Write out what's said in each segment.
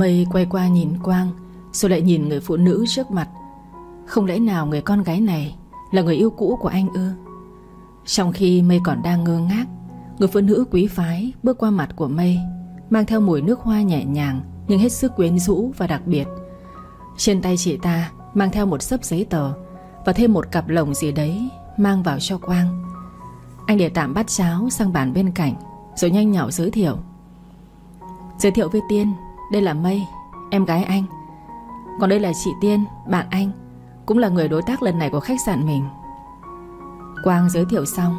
Mây quay qua nhìn Quang, Rồi lại nhìn người phụ nữ trước mặt. Không lẽ nào người con gái này Là người yêu cũ của anh ư? Trong khi Mây còn đang ngơ ngác, Người phụ nữ quý phái bước qua mặt của Mây, Mang theo mùi nước hoa nhẹ nhàng Nhưng hết sức quyến rũ và đặc biệt. Trên tay chị ta Mang theo một sấp giấy tờ Và thêm một cặp lồng gì đấy Mang vào cho Quang. Anh để tạm bát cháo sang bàn bên cạnh, Rồi nhanh nhỏ giới thiệu. Giới thiệu với Tiên. Đây là Mây, Em gái anh. Còn đây là chị Tiên, Bạn anh, Cũng là người đối tác lần này của khách sạn mình. Quang giới thiệu xong,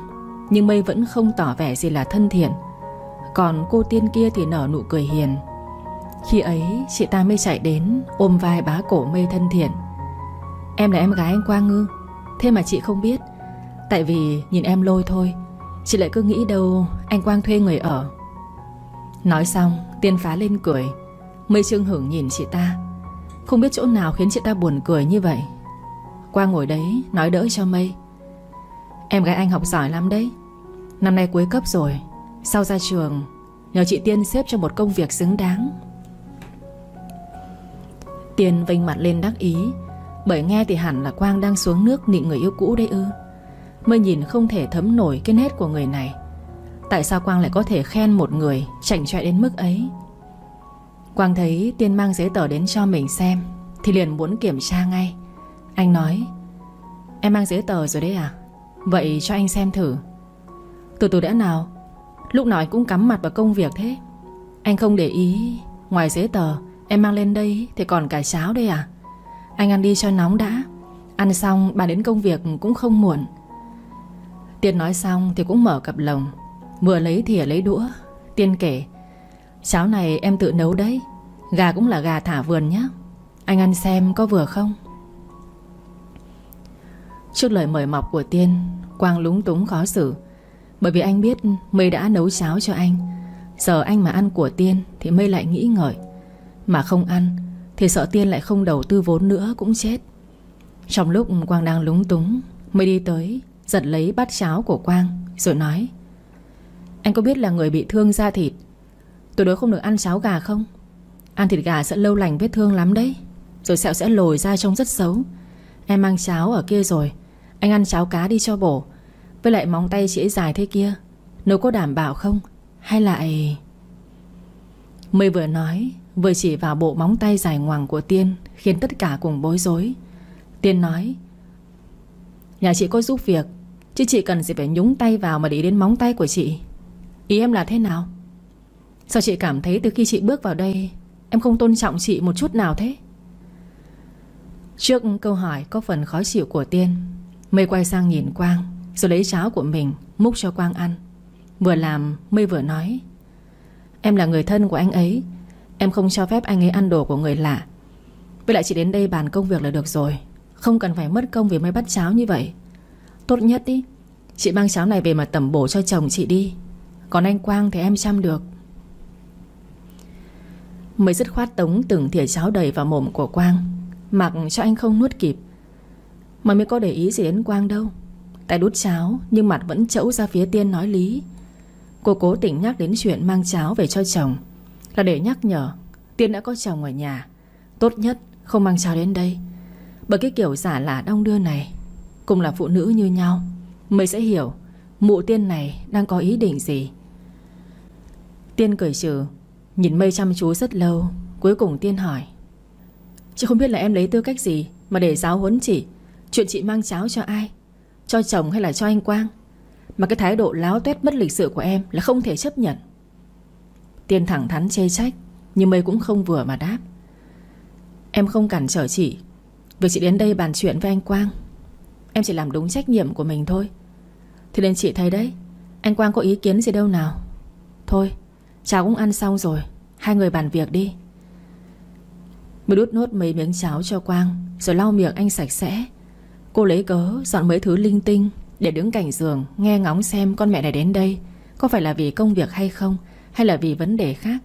Nhưng Mây vẫn không tỏ vẻ gì là thân thiện. Còn cô Tiên kia thì nở nụ cười hiền. Khi ấy, chị ta mới chạy đến, Ôm vai bá cổ Mây thân thiện. Em là em gái anh Quang ngư Thế mà chị không biết. Tại vì nhìn em lôi thôi, Chị lại cứ nghĩ đâu anh Quang thuê người ở. Nói xong, Tiên phá lên cười. Mây trương hưởng nhìn chị ta. Không biết chỗ nào khiến chị ta buồn cười như vậy. Quang ngồi đấy, nói đỡ cho Mây. Em gái anh học giỏi lắm đấy. Năm nay cuối cấp rồi. Sau ra trường, Nhờ chị Tiên xếp cho một công việc xứng đáng. Tiên vênh mặt lên đắc ý, Bởi nghe thì hẳn là Quang đang xuống nước nịnh người yêu cũ đấy ư. Mới nhìn không thể thấm nổi cái nét của người này. Tại sao Quang lại có thể khen một người Chảnh chọe đến mức ấy? Quang thấy Tiên mang giấy tờ đến cho mình xem, Thì liền muốn kiểm tra ngay. Anh nói, Em mang giấy tờ rồi đấy à? Vậy cho anh xem thử. Từ từ đã nào, Lúc nào anh cũng cắm mặt vào công việc thế. Anh không để ý, Ngoài giấy tờ Em mang lên đây thì còn cả cháo đây à? Anh ăn đi cho nóng đã, Ăn xong bà đến công việc cũng không muộn. Tiên nói xong thì cũng mở cặp lồng, Vừa lấy thìa lấy đũa, Tiên kể Cháo này em tự nấu đấy. Gà cũng là gà thả vườn nhé Anh ăn xem có vừa không? Trước lời mời mọc của Tiên, Quang lúng túng khó xử. Bởi vì anh biết Mây đã nấu cháo cho anh. Giờ anh mà ăn của Tiên Thì Mây lại nghĩ ngợi. Mà không ăn Thì sợ Tiên lại không đầu tư vốn nữa cũng chết. Trong lúc Quang đang lúng túng, Mây đi tới, Giật lấy bát cháo của Quang, Rồi nói, Anh có biết là người bị thương da thịt Tôi đối không được ăn cháo gà không? Ăn thịt gà sẽ lâu lành vết thương lắm đấy. Rồi sẹo sẽ lồi ra trông rất xấu. Em mang cháo ở kia rồi. Anh ăn cháo cá đi cho bổ. Với lại móng tay chị ấy dài thế kia. Nếu có đảm bảo không? Hay lại Mây vừa nói, Vừa chỉ vào bộ móng tay dài ngoằng của Tiên, Khiến tất cả cùng bối rối. Tiên nói, Nhà chị có giúp việc, Chứ chị cần gì phải nhúng tay vào mà để đến móng tay của chị. Ý em là thế nào? Sao chị cảm thấy từ khi chị bước vào đây, Em không tôn trọng chị một chút nào thế? Trước câu hỏi có phần khó chịu của Tiên, Mây quay sang nhìn Quang, Rồi lấy cháo của mình Múc cho Quang ăn. Vừa làm, Mây vừa nói, Em là người thân của anh ấy, Em không cho phép anh ấy ăn đồ của người lạ. Với lại chị đến đây bàn công việc là được rồi, Không cần phải mất công vì mới bắt cháo như vậy. Tốt nhất đi Chị mang cháo này về mà tẩm bổ cho chồng chị đi. Còn anh Quang thì em chăm được Mới dứt khoát tống từng thìa cháo đầy vào mồm của Quang. Mặc cho anh không nuốt kịp. Mà mới có để ý gì đến Quang đâu. Tay đút cháo, Nhưng mặt vẫn chẫu ra phía tiên nói lý. Cô cố tình nhắc đến chuyện mang cháo về cho chồng, Là để nhắc nhở, Tiên đã có chồng ở nhà. Tốt nhất không mang cháo đến đây. Bởi cái kiểu giả lả đong đưa này, Cùng là phụ nữ như nhau, Mới sẽ hiểu Mụ tiên này đang có ý định gì. Tiên cười trừ Nhìn mây chăm chú rất lâu, Cuối cùng Tiên hỏi. Chị không biết là em lấy tư cách gì Mà để giáo huấn chị, Chuyện chị mang cháo cho ai, Cho chồng hay là cho anh Quang, Mà cái thái độ láo tuét bất lịch sự của em Là không thể chấp nhận. Tiên thẳng thắn chê trách, Nhưng mây cũng không vừa mà đáp. Em không cản trở chị Việc chị đến đây bàn chuyện với anh Quang. Em chỉ làm đúng trách nhiệm của mình thôi. Thì nên chị thấy đấy, Anh Quang có ý kiến gì đâu nào. Thôi Cháu cũng ăn xong rồi Hai người bàn việc đi. Mới đút nốt mấy miếng cháo cho Quang, Rồi lau miệng anh sạch sẽ. Cô lấy cớ dọn mấy thứ linh tinh Để đứng cạnh giường, nghe ngóng xem con mẹ này đến đây Có phải là vì công việc hay không, Hay là vì vấn đề khác.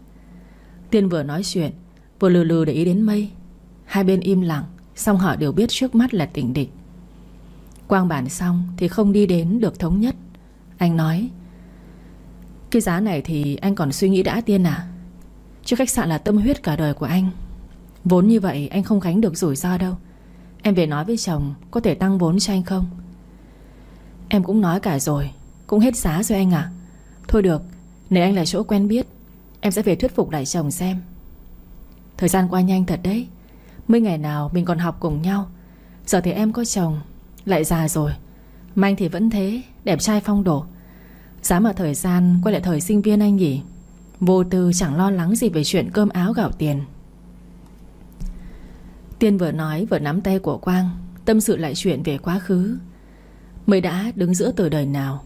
Tiên vừa nói chuyện, Vừa lừ lừ để ý đến mây. Hai bên im lặng Xong họ đều biết trước mắt là tình địch. Quang bản xong thì không đi đến được thống nhất. Anh nói, Cái giá này thì anh còn suy nghĩ đã tiên à? Chứ khách sạn là tâm huyết cả đời của anh. Vốn như vậy, anh không gánh được rủi ro đâu. Em về nói với chồng, Có thể tăng vốn cho anh không? Em cũng nói cả rồi, Cũng hết giá rồi anh ạ. Thôi được, Nếu anh là chỗ quen biết, Em sẽ về thuyết phục lại chồng xem. Thời gian qua nhanh thật đấy. Mấy ngày nào mình còn học cùng nhau. Giờ thì em có chồng, Lại già rồi. Mà anh thì vẫn thế, Đẹp trai phong độ. Dám mà thời gian, quay lại thời sinh viên anh nhỉ? Vô tư chẳng lo lắng gì về chuyện cơm áo gạo tiền. Tiên vừa nói vừa nắm tay của Quang, Tâm sự lại chuyện về quá khứ. Mới đã đứng giữa từ đời nào,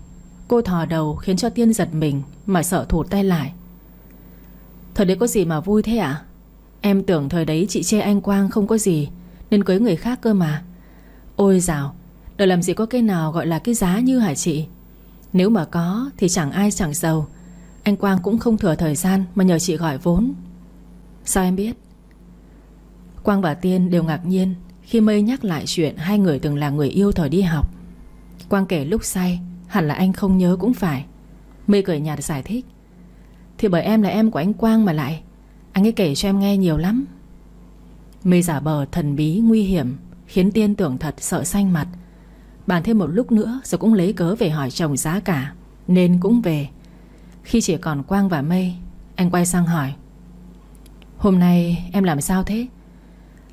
Cô thò đầu khiến cho Tiên giật mình Mà sợ thụt tay lại. Thời đấy có gì mà vui thế ạ? Em tưởng thời đấy chị chê anh Quang không có gì, Nên cưới người khác cơ mà. Ôi dào, Đời làm gì có cái nào gọi là cái giá như hả chị? Nếu mà có Thì chẳng ai chẳng giàu anh Quang cũng không thừa thời gian Mà nhờ chị gọi vốn. Sao em biết? Quang và Tiên đều ngạc nhiên Khi Mây nhắc lại chuyện Hai người từng là người yêu thời đi học. Quang kể lúc say, Hẳn là anh không nhớ cũng phải. Mây cười nhạt giải thích. Thì bởi em là em của anh Quang mà lại. Anh ấy kể cho em nghe nhiều lắm. Mây giả bờ thần bí, nguy hiểm, Khiến Tiên tưởng thật sợ xanh mặt. Bàn thêm một lúc nữa Rồi cũng lấy cớ về hỏi chồng giá cả, Nên cũng về. Khi chỉ còn Quang và Mây, Anh quay sang hỏi, Hôm nay em làm sao thế?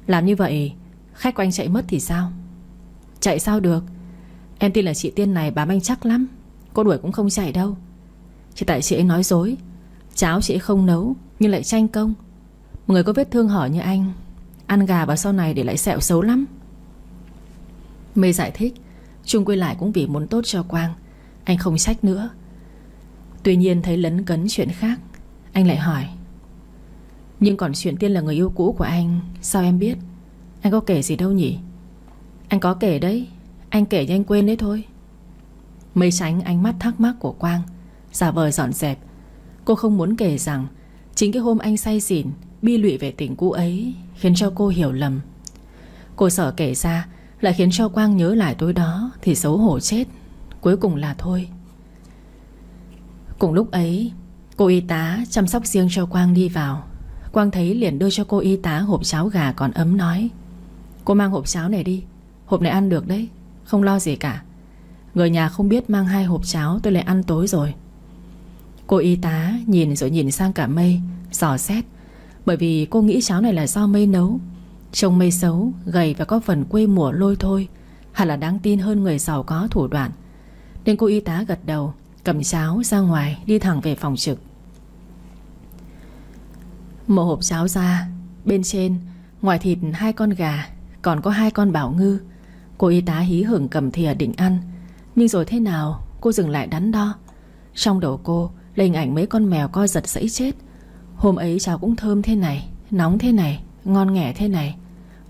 Làm như vậy, Khách của anh chạy mất thì sao? Chạy sao được? Em tin là chị Tiên này bám anh chắc lắm Cô đuổi cũng không chạy đâu. Chỉ tại chị ấy nói dối, Cháo chị ấy không nấu Nhưng lại tranh công. Một người có vết thương hỏi như anh, Ăn gà vào sau này để lại sẹo xấu lắm. Mê giải thích Trung quy lại cũng vì muốn tốt cho Quang, Anh không trách nữa. Tuy nhiên thấy lấn cấn chuyện khác. Anh lại hỏi, Nhưng còn chuyện Tiên là người yêu cũ của anh, Sao em biết? Anh có kể gì đâu nhỉ? Anh có kể đấy, Anh kể cho anh quên đấy thôi. Mây tránh ánh mắt thắc mắc của Quang, Giả vờ dọn dẹp. Cô không muốn kể rằng Chính cái hôm anh say xỉn, Bi lụy về tình cũ ấy Khiến cho cô hiểu lầm. Cô sợ kể ra Lại khiến cho Quang nhớ lại tối đó Thì xấu hổ chết. Cuối cùng là thôi. Cùng lúc ấy Cô y tá chăm sóc riêng cho Quang đi vào. Quang thấy liền đưa cho cô y tá hộp cháo gà còn ấm nói Cô mang hộp cháo này đi Hộp này ăn được đấy Không lo gì cả. Người nhà không biết mang hai hộp cháo tôi lại ăn tối rồi. Cô y tá nhìn rồi nhìn sang cả mây Giò xét Bởi vì cô nghĩ cháo này là do mây nấu. Trông mây xấu, gầy và có phần quê mùa lôi thôi Hẳn là đáng tin hơn người giàu có thủ đoạn. Nên cô y tá gật đầu Cầm cháo ra ngoài, Đi thẳng về phòng trực. Mở hộp cháo ra, Bên trên, Ngoài thịt hai con gà, Còn có hai con bảo ngư. Cô y tá hí hưởng cầm thìa định ăn, Nhưng rồi thế nào, cô dừng lại đắn đo. Trong đầu cô, là hình ảnh mấy con mèo coi giật sẫy chết. Hôm ấy cháo cũng thơm thế này, Nóng thế này, Ngon nghẻ thế này.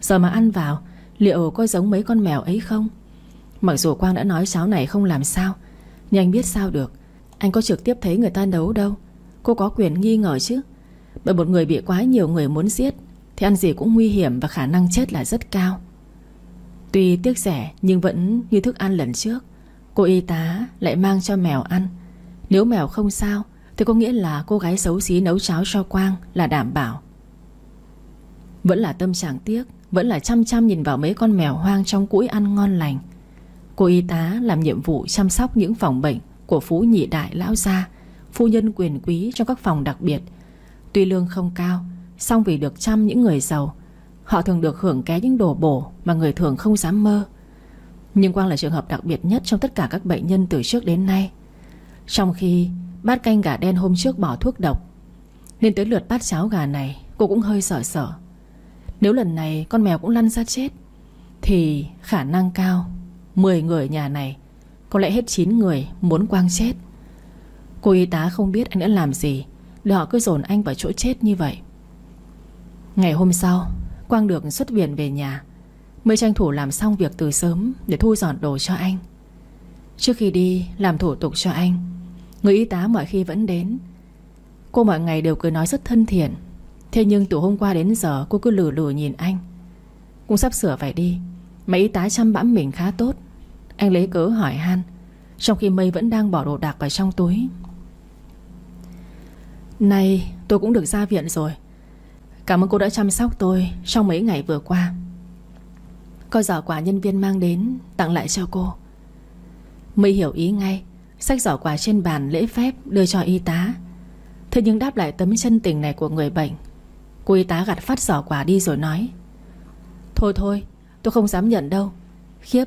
Giờ mà ăn vào, Liệu có giống mấy con mèo ấy không? Mặc dù Quang đã nói cháo này không làm sao nhưng anh biết sao được. Anh có trực tiếp thấy người ta nấu đâu. Cô có quyền nghi ngờ chứ. Bởi một người bị quá nhiều người muốn giết, Thì ăn gì cũng nguy hiểm và khả năng chết là rất cao. Tuy tiếc rẻ, Nhưng vẫn như thức ăn lần trước. Cô y tá lại mang cho mèo ăn. Nếu mèo không sao, Thì có nghĩa là cô gái xấu xí nấu cháo cho Quang Là đảm bảo. Vẫn là tâm trạng tiếc, Vẫn là chăm chăm nhìn vào mấy con mèo hoang Trong cũi ăn ngon lành. Cô y tá làm nhiệm vụ chăm sóc những phòng bệnh Của phú nhị đại lão gia, Phu nhân quyền quý trong các phòng đặc biệt. Tuy lương không cao, song vì được chăm những người giàu, Họ thường được hưởng ké những đồ bổ Mà người thường không dám mơ. Nhưng Quang là trường hợp đặc biệt nhất Trong tất cả các bệnh nhân từ trước đến nay. Trong khi bát canh gà đen hôm trước bỏ thuốc độc, Nên tới lượt bát cháo gà này Cô cũng hơi sợ sợ. Nếu lần này con mèo cũng lăn ra chết, Thì khả năng cao 10 người nhà này. Có lẽ hết 9 người muốn Quang chết. Cô y tá không biết anh đã làm gì Để họ cứ dồn anh vào chỗ chết như vậy. Ngày hôm sau, Quang được xuất viện về nhà, Mới tranh thủ làm xong việc từ sớm Để thu dọn đồ cho anh. Trước khi đi làm thủ tục cho anh, Người y tá mọi khi vẫn đến. Cô mọi ngày đều cười nói rất thân thiện. Thế nhưng từ hôm qua đến giờ, Cô cứ lử lử nhìn anh. Cũng sắp sửa phải đi, Mà y tá chăm bẵm mình khá tốt. Anh lấy cớ hỏi han, Trong khi mây vẫn đang bỏ đồ đạc vào trong túi. Nay tôi cũng được ra viện rồi. Cảm ơn cô đã chăm sóc tôi Trong mấy ngày vừa qua. Có giỏ quà nhân viên mang đến, Tặng lại cho cô. Mây hiểu ý ngay, Xách giỏ quà trên bàn lễ phép đưa cho y tá. Thế nhưng đáp lại tấm chân tình này của người bệnh. Cô y tá gạt phát giỏ quà đi rồi nói, Thôi thôi, Tôi không dám nhận đâu. Khiếp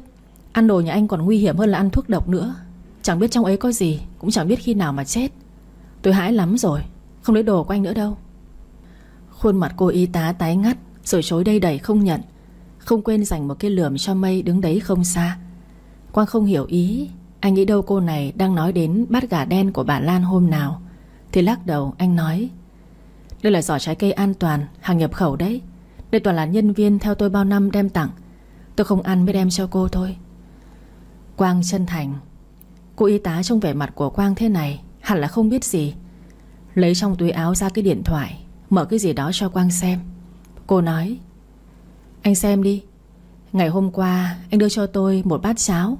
Ăn đồ nhà anh còn nguy hiểm hơn là ăn thuốc độc nữa. Chẳng biết trong ấy có gì, Cũng chẳng biết khi nào mà chết. Tôi hãi lắm rồi, Không lấy đồ của anh nữa đâu. Khuôn mặt cô y tá tái ngắt, Rồi chối đây đẩy không nhận. Không quên dành một cái lườm cho mây đứng đấy không xa. Quang không hiểu ý, Anh nghĩ đâu cô này đang nói đến Bát gà đen của bà Lan hôm nào. Thì lắc đầu, anh nói, Đây là giỏ trái cây an toàn, Hàng nhập khẩu đấy. Đây toàn là nhân viên theo tôi bao năm đem tặng. Tôi không ăn mới đem cho cô thôi. Quang chân thành. Cô y tá trong vẻ mặt của Quang thế này Hẳn là không biết gì. Lấy trong túi áo ra cái điện thoại, Mở cái gì đó cho Quang xem. Cô nói, Anh xem đi. Ngày hôm qua anh đưa cho tôi một bát cháo,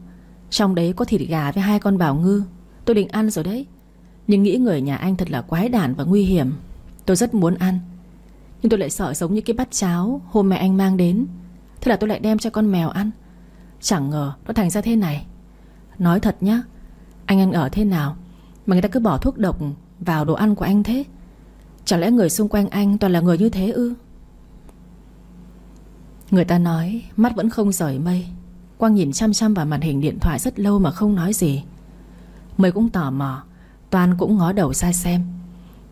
Trong đấy có thịt gà với hai con bảo ngư. Tôi định ăn rồi đấy. Nhưng nghĩ người nhà anh thật là quái đản và nguy hiểm. Tôi rất muốn ăn. Nhưng tôi lại sợ giống như cái bát cháo Hôm mẹ anh mang đến. Thế là tôi lại đem cho con mèo ăn. Chẳng ngờ nó thành ra thế này. Nói thật nhá, Anh ăn ở thế nào Mà người ta cứ bỏ thuốc độc vào đồ ăn của anh thế? Chẳng lẽ người xung quanh anh toàn là người như thế ư? Người ta nói Mắt vẫn không rời mây, Quang nhìn chăm chăm vào màn hình điện thoại rất lâu mà không nói gì. Mây cũng tò mò, Toàn cũng ngó đầu ra xem,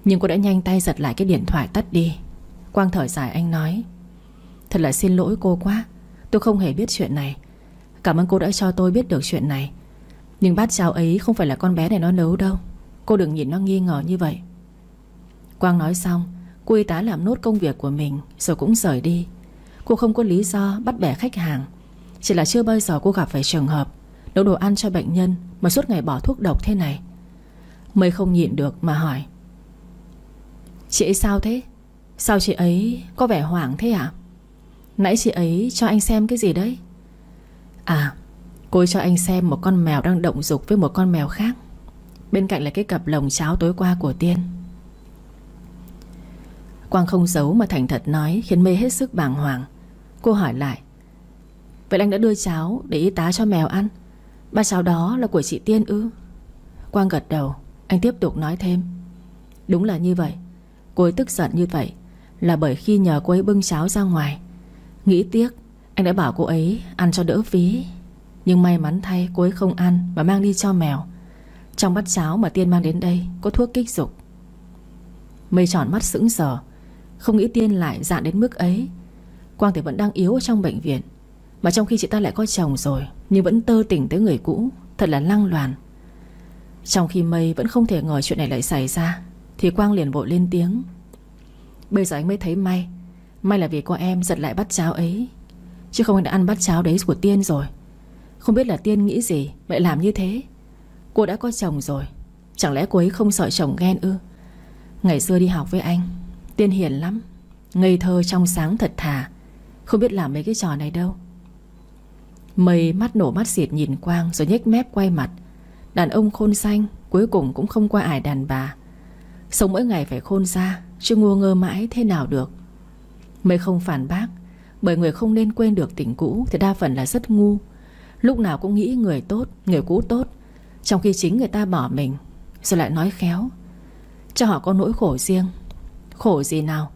Nhưng cô đã nhanh tay giật lại cái điện thoại tắt đi. Quang thở dài anh nói, Thật là xin lỗi cô quá, Tôi không hề biết chuyện này. Cảm ơn cô đã cho tôi biết được chuyện này. Nhưng bát cháo ấy không phải là con bé này nó nấu đâu. Cô đừng nhìn nó nghi ngờ như vậy. Quang nói xong, Cô y tá làm nốt công việc của mình, Rồi cũng rời đi. Cô không có lý do bắt bẻ khách hàng, Chỉ là chưa bao giờ cô gặp phải trường hợp, Nấu đồ ăn cho bệnh nhân Mà suốt ngày bỏ thuốc độc thế này. Mây không nhịn được mà hỏi, Chị ấy sao thế? Sao chị ấy có vẻ hoảng thế à Nãy chị ấy cho anh xem cái gì đấy? À Cô cho anh xem một con mèo đang động dục với một con mèo khác. Bên cạnh là cái cặp lồng cháo tối qua của Tiên. Quang không giấu mà thành thật nói, Khiến mê hết sức bàng hoàng. Cô hỏi lại, Vậy anh đã đưa cháo để y tá cho mèo ăn? Ba cháo đó là của chị Tiên ư? Quang gật đầu, Anh tiếp tục nói thêm, Đúng là như vậy. Cô ấy tức giận như vậy Là bởi khi nhờ cô ấy bưng cháo ra ngoài, Nghĩ tiếc Anh đã bảo cô ấy ăn cho đỡ phí. Nhưng may mắn thay, cô ấy không ăn Mà mang đi cho mèo. Trong bát cháo mà Tiên mang đến đây, Có thuốc kích dục. Mây tròn mắt sững sờ, Không nghĩ Tiên lại dạn đến mức ấy. Quang thì vẫn đang yếu ở trong bệnh viện, Mà trong khi chị ta lại có chồng rồi, Nhưng vẫn tơ tỉnh tới người cũ, Thật là lăng loàn. Trong khi Mây vẫn không thể ngờ chuyện này lại xảy ra, Thì Quang liền vội lên tiếng. Bây giờ anh mới thấy may May là vì có em giật lại bát cháo ấy, Chứ không anh đã ăn bát cháo đấy của Tiên rồi. Không biết là Tiên nghĩ gì, Lại làm như thế. Cô đã có chồng rồi. Chẳng lẽ cô ấy không sợ chồng ghen ư? Ngày xưa đi học với anh, Tiên hiền lắm, Ngây thơ trong sáng thật thà. Không biết làm mấy cái trò này đâu. Mây mắt nổ mắt xịt nhìn Quang Rồi nhếch mép quay mặt. Đàn ông khôn xanh, Cuối cùng cũng không qua ải đàn bà. Sống mỗi ngày phải khôn ra, Chứ ngu ngơ mãi thế nào được. Mây không phản bác, Bởi người không nên quên được tình cũ Thì đa phần là rất ngu. Lúc nào cũng nghĩ người tốt, người cũ tốt. Trong khi chính người ta bỏ mình Rồi lại nói khéo. Cho họ có nỗi khổ riêng. Khổ gì nào?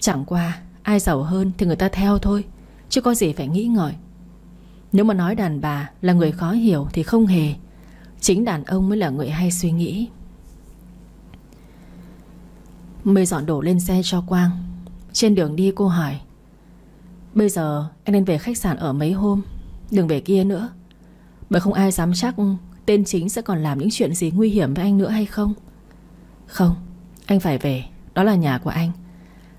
Chẳng qua ai giàu hơn thì người ta theo thôi Chứ có gì phải nghĩ ngợi. Nếu mà nói đàn bà là người khó hiểu Thì không hề. Chính đàn ông mới là người hay suy nghĩ. Mây dọn đổ lên xe cho Quang. Trên đường đi cô hỏi Bây giờ anh nên về khách sạn ở mấy hôm? Đừng về kia nữa. Bởi không ai dám chắc Tên chính sẽ còn làm những chuyện gì nguy hiểm với anh nữa hay không. Không, Anh phải về. Đó là nhà của anh.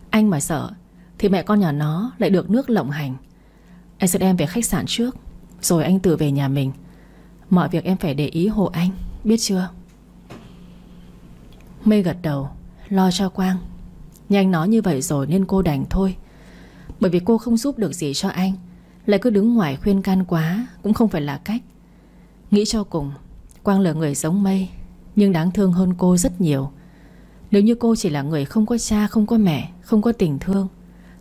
Anh mà sợ Thì mẹ con nhà nó lại được nước lộng hành. Anh sẽ đem về khách sạn trước. Rồi anh tự về nhà mình. Mọi việc em phải để ý hộ anh. Biết chưa? Mây gật đầu, Lo cho Quang. Nhưng anh nói như vậy rồi nên cô đành thôi. Bởi vì cô không giúp được gì cho anh. Lại cứ đứng ngoài khuyên can quá Cũng không phải là cách. Nghĩ cho cùng Quang là người giống mây Nhưng đáng thương hơn cô rất nhiều. Nếu như cô chỉ là người không có cha Không có mẹ, không có tình thương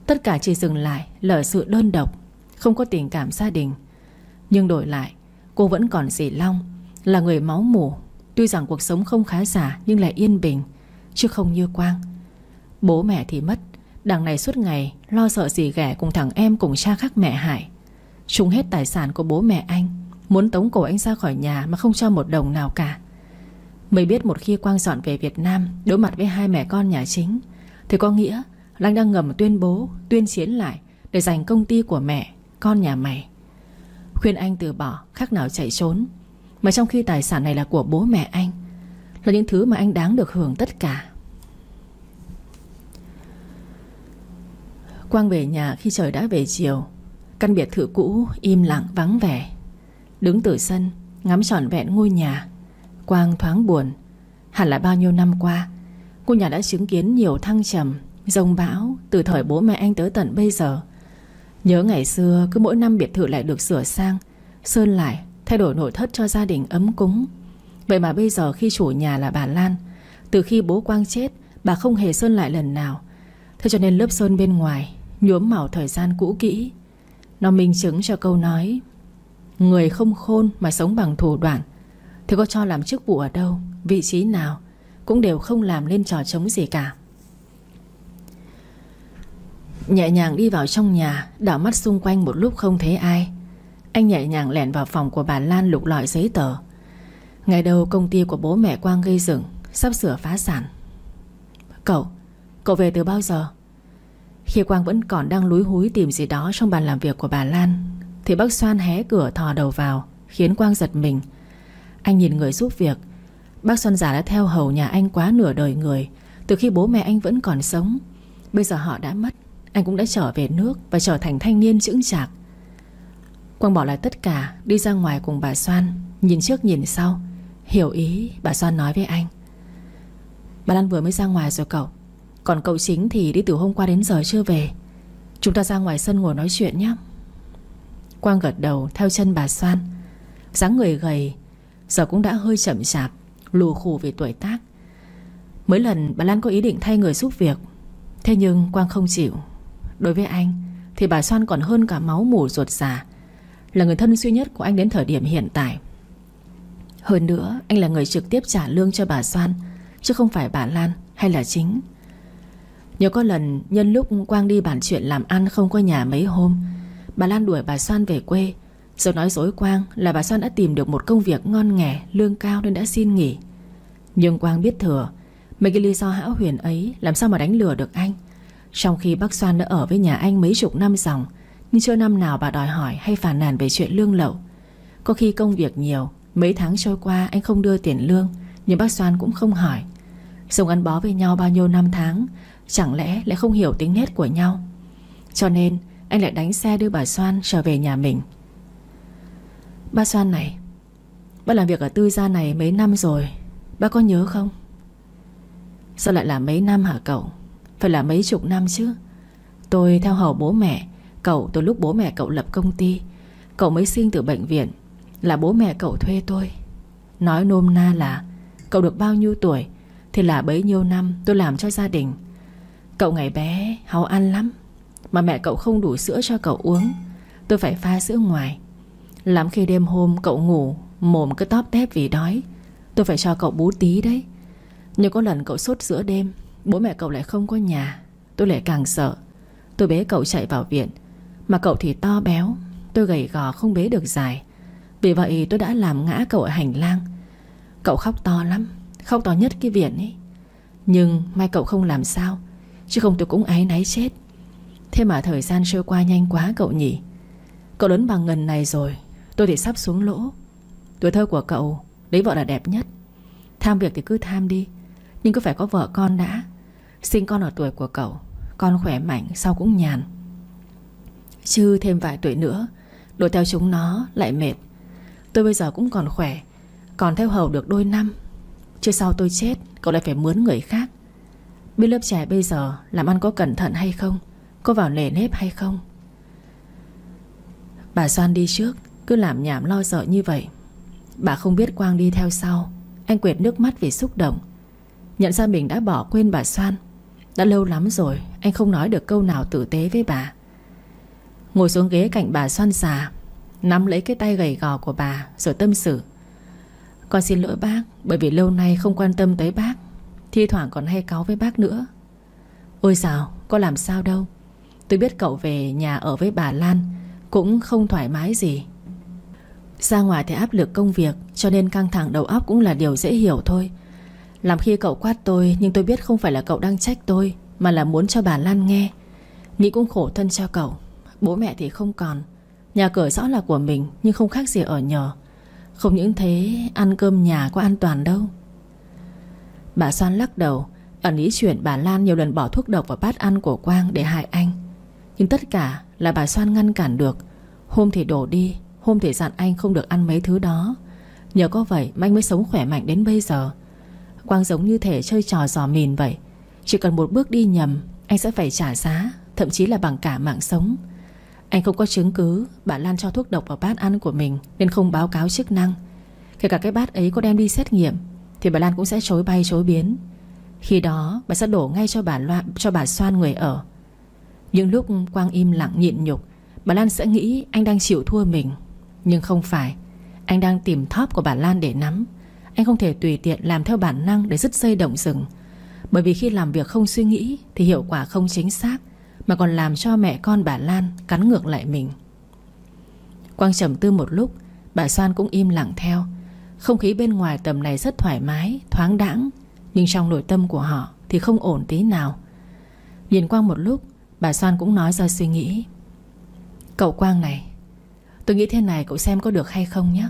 Tất cả chỉ dừng lại lở sự đơn độc Không có tình cảm gia đình. Nhưng đổi lại Cô vẫn còn dì Long Là người máu mủ. Tuy rằng cuộc sống không khá giả Nhưng lại yên bình Chứ không như Quang. Bố mẹ thì mất Đằng này suốt ngày, lo sợ gì ghẻ cùng thằng em cùng cha khác mẹ hại. Chúng hết tài sản của bố mẹ anh, Muốn tống cổ anh ra khỏi nhà Mà không cho một đồng nào cả. Mới biết một khi Quang dọn về Việt Nam Đối mặt với hai mẹ con nhà chính, Thì có nghĩa Lanh đang ngầm tuyên bố, Tuyên chiến lại Để giành công ty của mẹ, Con nhà mày. Khuyên anh từ bỏ, khác nào chạy trốn. Mà trong khi tài sản này là của bố mẹ anh, Là những thứ mà anh đáng được hưởng tất cả. Quang về nhà khi trời đã về chiều. Căn biệt thự cũ im lặng vắng vẻ. Đứng từ sân, Ngắm trọn vẹn ngôi nhà. Quang thoáng buồn. Hẳn là bao nhiêu năm qua, Ngôi nhà đã chứng kiến nhiều thăng trầm, Rông bão từ thời bố mẹ anh tới tận bây giờ. Nhớ ngày xưa, Cứ mỗi năm biệt thự lại được sửa sang, Sơn lại, Thay đổi nội thất cho gia đình ấm cúng. Vậy mà bây giờ khi chủ nhà là bà Lan, Từ khi bố Quang chết, Bà không hề sơn lại lần nào. Thế cho nên lớp sơn bên ngoài Nhuốm màu thời gian cũ kỹ. Nó minh chứng cho câu nói, Người không khôn mà sống bằng thủ đoạn, Thì có cho làm chức vụ ở đâu, Vị trí nào, Cũng đều không làm nên trò chống gì cả. Nhẹ nhàng đi vào trong nhà, Đảo mắt xung quanh một lúc không thấy ai. Anh nhẹ nhàng lẻn vào phòng của bà Lan lục lọi giấy tờ. Ngày đầu công ty của bố mẹ Quang gây dựng, Sắp sửa phá sản. Cậu Cậu về từ bao giờ? Khi Quang vẫn còn đang lúi húi tìm gì đó Trong bàn làm việc của bà Lan, Thì bác Soan hé cửa thò đầu vào, Khiến Quang giật mình. Anh nhìn người giúp việc. Bác Xuân già đã theo hầu nhà anh quá nửa đời người, Từ khi bố mẹ anh vẫn còn sống. Bây giờ họ đã mất, Anh cũng đã trở về nước Và trở thành thanh niên chững chạc. Quang bỏ lại tất cả, Đi ra ngoài cùng bà Soan, Nhìn trước nhìn sau. Hiểu ý, bà Soan nói với anh. Bà Lan vừa mới ra ngoài rồi cậu. Còn cậu chính thì đi từ hôm qua đến giờ chưa về. Chúng ta ra ngoài sân ngồi nói chuyện nhé. Quang gật đầu theo chân bà Soan. Dáng người gầy, Giờ cũng đã hơi chậm chạp, Lù khù vì tuổi tác. Mấy lần bà Lan có ý định thay người giúp việc, Thế nhưng Quang không chịu. Đối với anh, Thì bà Soan còn hơn cả máu mủ ruột già, Là người thân duy nhất của anh đến thời điểm hiện tại. Hơn nữa, Anh là người trực tiếp trả lương cho bà Soan, Chứ không phải bà Lan hay là chính. Nhớ có lần Nhân lúc Quang đi bàn chuyện làm ăn Không có nhà mấy hôm, Bà Lan đuổi bà Soan về quê. Rồi nói dối Quang là bà Soan đã tìm được một công việc ngon nghẻ, Lương cao nên đã xin nghỉ. Nhưng Quang biết thừa, Mấy cái lý do hão huyền ấy Làm sao mà đánh lừa được anh. Trong khi bác Soan đã ở với nhà anh mấy chục năm dòng, Nhưng chưa năm nào bà đòi hỏi Hay phản nàn về chuyện lương lậu. Có khi công việc nhiều, Mấy tháng trôi qua anh không đưa tiền lương, Nhưng bác Soan cũng không hỏi. Sống gắn bó với nhau bao nhiêu năm tháng Chẳng lẽ lại không hiểu tính nét của nhau? Cho nên, anh lại đánh xe đưa bà Soan trở về nhà mình. Ba Soan này Bác làm việc ở tư gia này mấy năm rồi Bác có nhớ không? Sao lại là mấy năm hả cậu? Phải là mấy chục năm chứ. Tôi theo hầu bố mẹ, Cậu từ lúc bố mẹ cậu lập công ty, Cậu mới sinh từ bệnh viện, Là bố mẹ cậu thuê tôi. Nói nôm na là, Cậu được bao nhiêu tuổi, Thì là bấy nhiêu năm tôi làm cho gia đình. Cậu ngày bé háu ăn lắm. Mà mẹ cậu không đủ sữa cho cậu uống. Tôi phải pha sữa ngoài. Lắm khi đêm hôm cậu ngủ, Mồm cứ tóp tép vì đói. Tôi phải cho cậu bú tí đấy. Nhưng có lần cậu sốt giữa đêm, Bố mẹ cậu lại không có nhà. Tôi lại càng sợ. Tôi bế cậu chạy vào viện. Mà cậu thì to béo. Tôi gầy gò không bế được dài. Vì vậy tôi đã làm ngã cậu ở hành lang. Cậu khóc to lắm. Khóc to nhất cái viện ấy. Nhưng may cậu không làm sao. Chứ không tôi cũng áy náy chết. Thế mà thời gian trôi qua nhanh quá cậu nhỉ. Cậu lớn bằng ngần này rồi, Tôi thì sắp xuống lỗ. Tuổi thơ của cậu Đấy vợ là đẹp nhất. Tham việc thì cứ tham đi, Nhưng cứ phải có vợ con đã. Sinh con ở tuổi của cậu, Con khỏe mạnh, sau cũng nhàn. Chứ thêm vài tuổi nữa, Đuổi theo chúng nó lại mệt. Tôi bây giờ cũng còn khỏe, Còn theo hầu được đôi năm. Chứ sau tôi chết, Cậu lại phải mướn người khác. Biết lớp trẻ bây giờ làm ăn có cẩn thận hay không? Có vào nề nếp hay không? Bà Soan đi trước, Cứ làm nhảm lo sợ như vậy. Bà không biết Quang đi theo sau. Anh quệt nước mắt vì xúc động. Nhận ra mình đã bỏ quên bà Soan. Đã lâu lắm rồi, Anh không nói được câu nào tử tế với bà. Ngồi xuống ghế cạnh bà Soan già, Nắm lấy cái tay gầy gò của bà, Rồi tâm sự. Con xin lỗi bác, Bởi vì lâu nay không quan tâm tới bác. Thi thoảng còn hay cáu với bác nữa. Ôi sao, có làm sao đâu. Tôi biết cậu về nhà ở với bà Lan, Cũng không thoải mái gì. Ra ngoài thì áp lực công việc, Cho nên căng thẳng đầu óc cũng là điều dễ hiểu thôi. Làm khi cậu quát tôi, Nhưng tôi biết không phải là cậu đang trách tôi, Mà là muốn cho bà Lan nghe. Nghĩ cũng khổ thân cho cậu. Bố mẹ thì không còn. Nhà cửa rõ là của mình, Nhưng không khác gì ở nhờ Không những thế, ăn cơm nhà có an toàn đâu. Bà Soan lắc đầu. Ẩn ý chuyện bà Lan nhiều lần bỏ thuốc độc vào bát ăn của Quang để hại anh. Nhưng tất cả là bà Soan ngăn cản được. Hôm thì đổ đi, Hôm thì dặn anh không được ăn mấy thứ đó. Nhờ có vậy mà anh mới sống khỏe mạnh đến bây giờ. Quang giống như thể chơi trò giò mìn vậy. Chỉ cần một bước đi nhầm, Anh sẽ phải trả giá, Thậm chí là bằng cả mạng sống. Anh không có chứng cứ, Bà Lan cho thuốc độc vào bát ăn của mình Nên không báo cáo chức năng. Kể cả cái bát ấy có đem đi xét nghiệm thì bà Lan cũng sẽ chối bay, chối biến. Khi đó, bà sẽ đổ ngay cho bà Loan Cho bà Soan người ở. Nhưng lúc Quang im lặng nhịn nhục, Bà Lan sẽ nghĩ anh đang chịu thua mình. Nhưng không phải, Anh đang tìm thóp của bà Lan để nắm. Anh không thể tùy tiện làm theo bản năng Để dứt dây động rừng. Bởi vì khi làm việc không suy nghĩ Thì hiệu quả không chính xác, Mà còn làm cho mẹ con bà Lan cắn ngược lại mình. Quang trầm tư một lúc, Bà Soan cũng im lặng theo. Không khí bên ngoài tầm này rất thoải mái, Thoáng đãng, Nhưng trong nội tâm của họ Thì không ổn tí nào. Nhìn Quang một lúc, Bà Soan cũng nói ra suy nghĩ. Cậu Quang này, Tôi nghĩ thế này cậu xem có được hay không nhé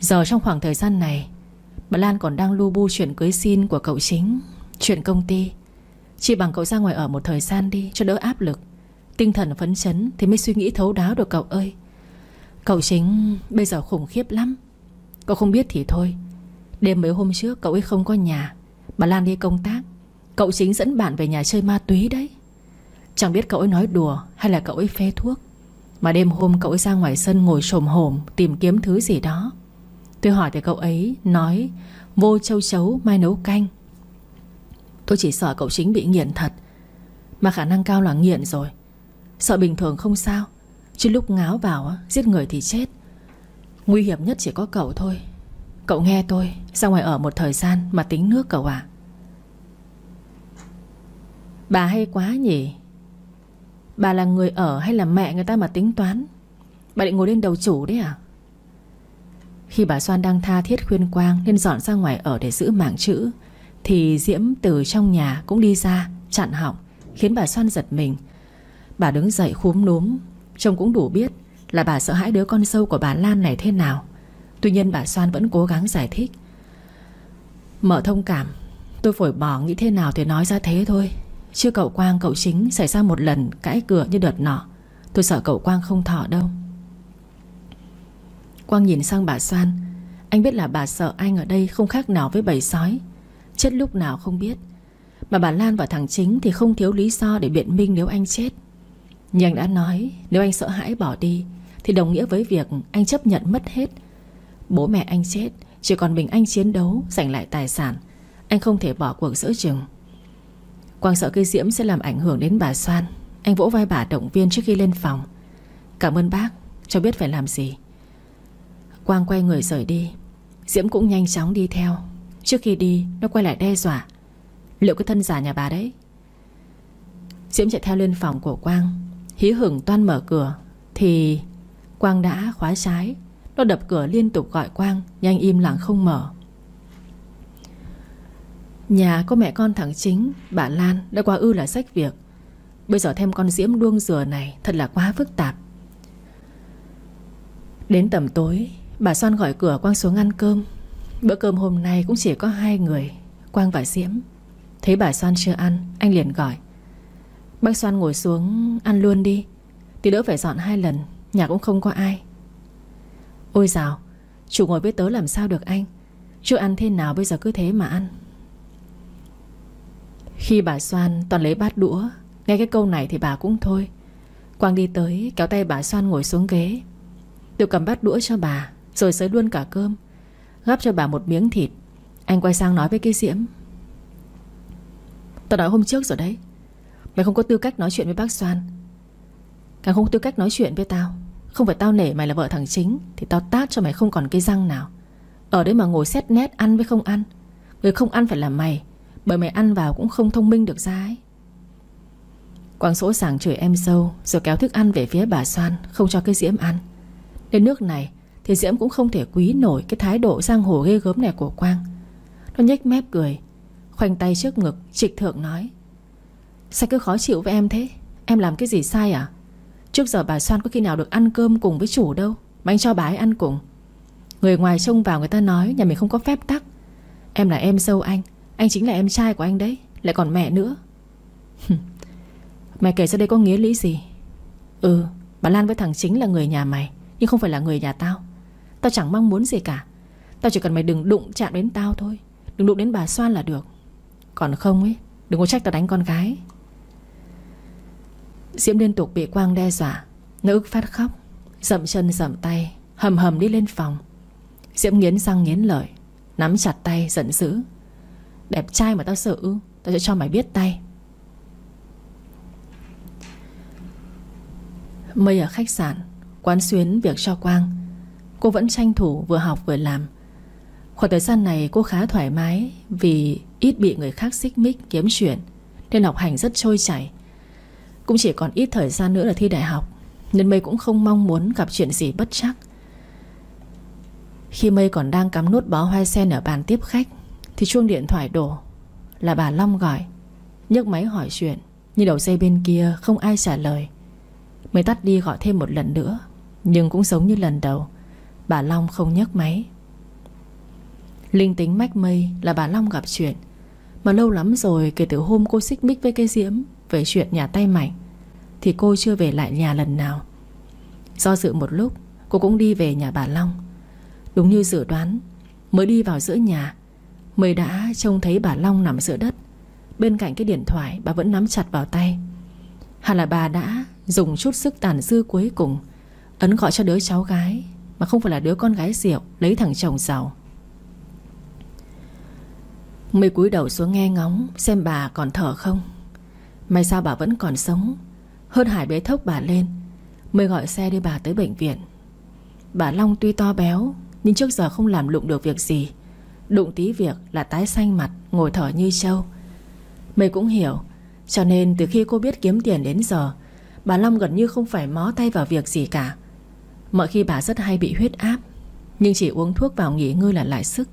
Giờ trong khoảng thời gian này, Bà Lan còn đang lu bu chuyện cưới xin của cậu chính, Chuyện công ty. Chỉ bằng cậu ra ngoài ở một thời gian đi Cho đỡ áp lực, Tinh thần phấn chấn Thì mới suy nghĩ thấu đáo được cậu ơi. Cậu chính bây giờ khủng khiếp lắm. Cậu không biết thì thôi. Đêm mấy hôm trước cậu ấy không có nhà. Bà Lan đi công tác. Cậu chính dẫn bạn về nhà chơi ma túy đấy. Chẳng biết cậu ấy nói đùa Hay là cậu ấy phê thuốc. Mà đêm hôm cậu ấy ra ngoài sân ngồi sồm hổm Tìm kiếm thứ gì đó. Tôi hỏi thì cậu ấy, nói, Vô châu chấu mai nấu canh. Tôi chỉ sợ cậu chính bị nghiện thật. Mà khả năng cao là nghiện rồi. Sợ bình thường không sao. Chứ lúc ngáo vào Giết người thì chết. Nguy hiểm nhất chỉ có cậu thôi. Cậu nghe tôi, Ra ngoài ở một thời gian mà tính nước cậu à Bà hay quá nhỉ? Bà là người ở hay là mẹ người ta mà tính toán? Bà định ngồi lên đầu chủ đấy à? Khi bà Soan đang tha thiết khuyên Quang Nên dọn ra ngoài ở để giữ mạng chữ, Thì Diễm từ trong nhà cũng đi ra, Chặn họng, Khiến bà Soan giật mình. Bà đứng dậy khúm núm, Trông cũng đủ biết là bà sợ hãi đứa con sâu của bà Lan này thế nào. Tuy nhiên bà Soan vẫn cố gắng giải thích. Mở thông cảm, Tôi phổi bỏ nghĩ thế nào thì nói ra thế thôi. Chứ cậu Quang, cậu chính Xảy ra một lần cãi cửa như đợt nọ. Tôi sợ cậu Quang không thọ đâu. Quang nhìn sang bà Soan. Anh biết là bà sợ anh ở đây Không khác nào với bầy sói. Chết lúc nào không biết. Mà bà Lan và thằng chính thì không thiếu lý do Để biện minh nếu anh chết. Nhưng anh đã nói, Nếu anh sợ hãi bỏ đi thì đồng nghĩa với việc anh chấp nhận mất hết. Bố mẹ anh chết, Chỉ còn mình anh chiến đấu, Giành lại tài sản. Anh không thể bỏ cuộc giữa chừng. Quang sợ cây diễm sẽ làm ảnh hưởng đến bà Soan. Anh vỗ vai bà động viên trước khi lên phòng. Cảm ơn bác, Cho biết phải làm gì. Quang quay người rời đi. Diễm cũng nhanh chóng đi theo. Trước khi đi, nó quay lại đe dọa. Liệu cái thân giả nhà bà đấy? Diễm chạy theo lên phòng của Quang. Hí hửng toan mở cửa. Thì Quang đã khóa trái. Nó đập cửa liên tục gọi Quang Nhưng anh im lặng không mở. Nhà có mẹ con thằng chính, Bà Lan, đã qua ư là sách việc. Bây giờ thêm con diễm đuông dừa này, Thật là quá phức tạp. Đến tầm tối, Bà Soan gọi cửa Quang xuống ăn cơm. Bữa cơm hôm nay cũng chỉ có hai người, Quang và Diễm. Thấy bà Soan chưa ăn, Anh liền gọi. Bác Soan ngồi xuống ăn luôn đi. Thì đỡ phải dọn hai lần. Nhà cũng không có ai. Ôi dào, Chủ ngồi với tớ làm sao được anh? Chưa ăn thế nào bây giờ cứ thế mà ăn? Khi bà Soan toàn lấy bát đũa, Nghe cái câu này thì bà cũng thôi. Quang đi tới, kéo tay bà Soan ngồi xuống ghế. Tôi cầm bát đũa cho bà, Rồi xới luôn cả cơm. Gắp cho bà một miếng thịt. Anh quay sang nói với cái diễm. Tao nói hôm trước rồi đấy. Mày không có tư cách nói chuyện với bác Soan. Càng không tư cách nói chuyện với tao. Không phải tao nể mày là vợ thằng chính, Thì tao tát cho mày không còn cái răng nào. Ở đấy mà ngồi xét nét ăn với không ăn, Người không ăn phải là mày, Bởi mày ăn vào cũng không thông minh được ra ấy. Quang sỗ sàng chửi em sâu Rồi kéo thức ăn về phía bà Soan, Không cho cái Diễm ăn. Đến nước này, thì Diễm cũng không thể quý nổi Cái thái độ giang hồ ghê gớm này của Quang. Nó nhếch mép cười, Khoanh tay trước ngực, trịch thượng nói, Sao cứ khó chịu với em thế? Em làm cái gì sai à? Trước giờ bà Soan có khi nào được ăn cơm cùng với chủ đâu? Mà anh cho bà ấy ăn cùng. Người ngoài trông vào người ta nói Nhà mình không có phép tắc. Em là em dâu anh Anh chính là em trai của anh đấy, Lại còn mẹ nữa. Mày kể ra đây có nghĩa lý gì? Ừ Bà Lan với thằng chính là người nhà mày, Nhưng không phải là người nhà tao. Tao chẳng mong muốn gì cả. Tao chỉ cần mày đừng đụng chạm đến tao thôi. Đừng đụng đến bà Soan là được. Còn không ấy, Đừng có trách tao đánh con gái. Diễm liên tục bị Quang đe dọa. Nó ức phát khóc, Dậm chân dậm tay, Hầm hầm đi lên phòng. Diễm nghiến răng nghiến lợi, Nắm chặt tay, giận dữ. Đẹp trai mà tao sợ ư Tao sẽ cho mày biết tay. Mây ở khách sạn, Quán xuyến việc cho Quang. Cô vẫn tranh thủ vừa học vừa làm. Khoảng thời gian này cô khá thoải mái Vì ít bị người khác xích mích kiếm chuyện, Nên học hành rất trôi chảy. Cũng chỉ còn ít thời gian nữa là thi đại học, Nên Mây cũng không mong muốn gặp chuyện gì bất chắc. Khi Mây còn đang cắm nút bó hoa sen ở bàn tiếp khách, Thì chuông điện thoại đổ. Là bà Long gọi, nhấc máy hỏi chuyện, Nhưng đầu dây bên kia không ai trả lời. Mây tắt đi gọi thêm một lần nữa, Nhưng cũng giống như lần đầu, Bà Long không nhấc máy. Linh tính mách mây là bà Long gặp chuyện, Mà lâu lắm rồi kể từ hôm cô xích mích với cây diễm Về chuyện nhà tay mảnh thì cô chưa về lại nhà lần nào. Do dự một lúc, Cô cũng đi về nhà bà Long. Đúng như dự đoán, Mới đi vào giữa nhà, Mới đã trông thấy bà Long nằm giữa đất. Bên cạnh cái điện thoại, bà vẫn nắm chặt vào tay. Hẳn là bà đã dùng chút sức tàn dư cuối cùng, Ấn gọi cho đứa cháu gái, Mà không phải là đứa con gái rượu Lấy thằng chồng giàu. Mây cúi đầu xuống nghe ngóng Xem bà còn thở không. May sao bà vẫn còn sống. Hơn Hải bế thốc bà lên, Mới gọi xe đưa bà tới bệnh viện. Bà Long tuy to béo, Nhưng trước giờ không làm lụng được việc gì. Đụng tí việc là tái xanh mặt, Ngồi thở như trâu. Mây cũng hiểu, Cho nên từ khi cô biết kiếm tiền đến giờ, Bà Long gần như không phải mó tay vào việc gì cả. Mọi khi bà rất hay bị huyết áp, Nhưng chỉ uống thuốc vào nghỉ ngơi là lại sức.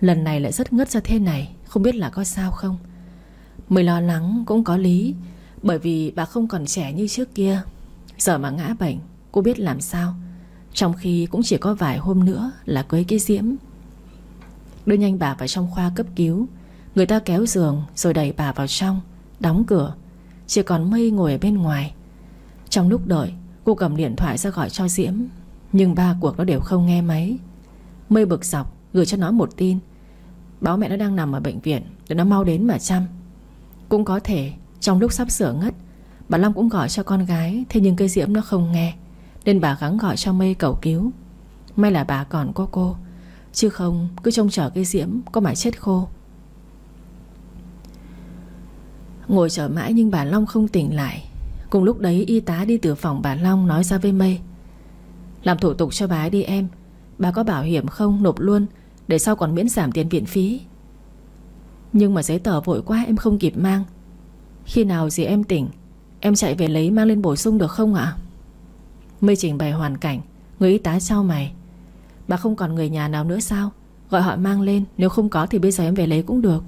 Lần này lại rất ngất ra thế này, Không biết là có sao không. Mới lo lắng cũng có lý bởi vì bà không còn trẻ như trước kia. Giờ mà ngã bệnh, Cô biết làm sao. Trong khi cũng chỉ có vài hôm nữa là cưới cái diễm. Đưa nhanh bà vào trong khoa cấp cứu. Người ta kéo giường Rồi đẩy bà vào trong, Đóng cửa. Chỉ còn mây ngồi ở bên ngoài. Trong lúc đợi, Cô cầm điện thoại ra gọi cho Diễm. Nhưng ba cuộc nó đều không nghe máy. Mây bực dọc, Gửi cho nó một tin. Báo mẹ nó đang nằm ở bệnh viện, Để nó mau đến mà chăm. Cũng có thể trong lúc sắp sửa ngất, Bà Long cũng gọi cho con gái, Thế nhưng cây diễm nó không nghe, Nên bà gắng gọi cho mây cầu cứu. May là bà còn có cô, Chứ không cứ trông chờ cây diễm Có mà chết khô. Ngồi chờ mãi nhưng bà Long không tỉnh lại. Cùng lúc đấy y tá đi từ phòng bà Long Nói ra với mây Làm thủ tục cho bà ấy đi em, Bà có bảo hiểm không nộp luôn, để sau còn miễn giảm tiền viện phí. Nhưng mà giấy tờ vội quá em không kịp mang khi nào gì em tỉnh, Em chạy về lấy mang lên bổ sung được không ạ? Mây trình bày hoàn cảnh, Người y tá trao mày. Bà không còn người nhà nào nữa sao? Gọi họ mang lên, Nếu không có thì bây giờ em về lấy cũng được.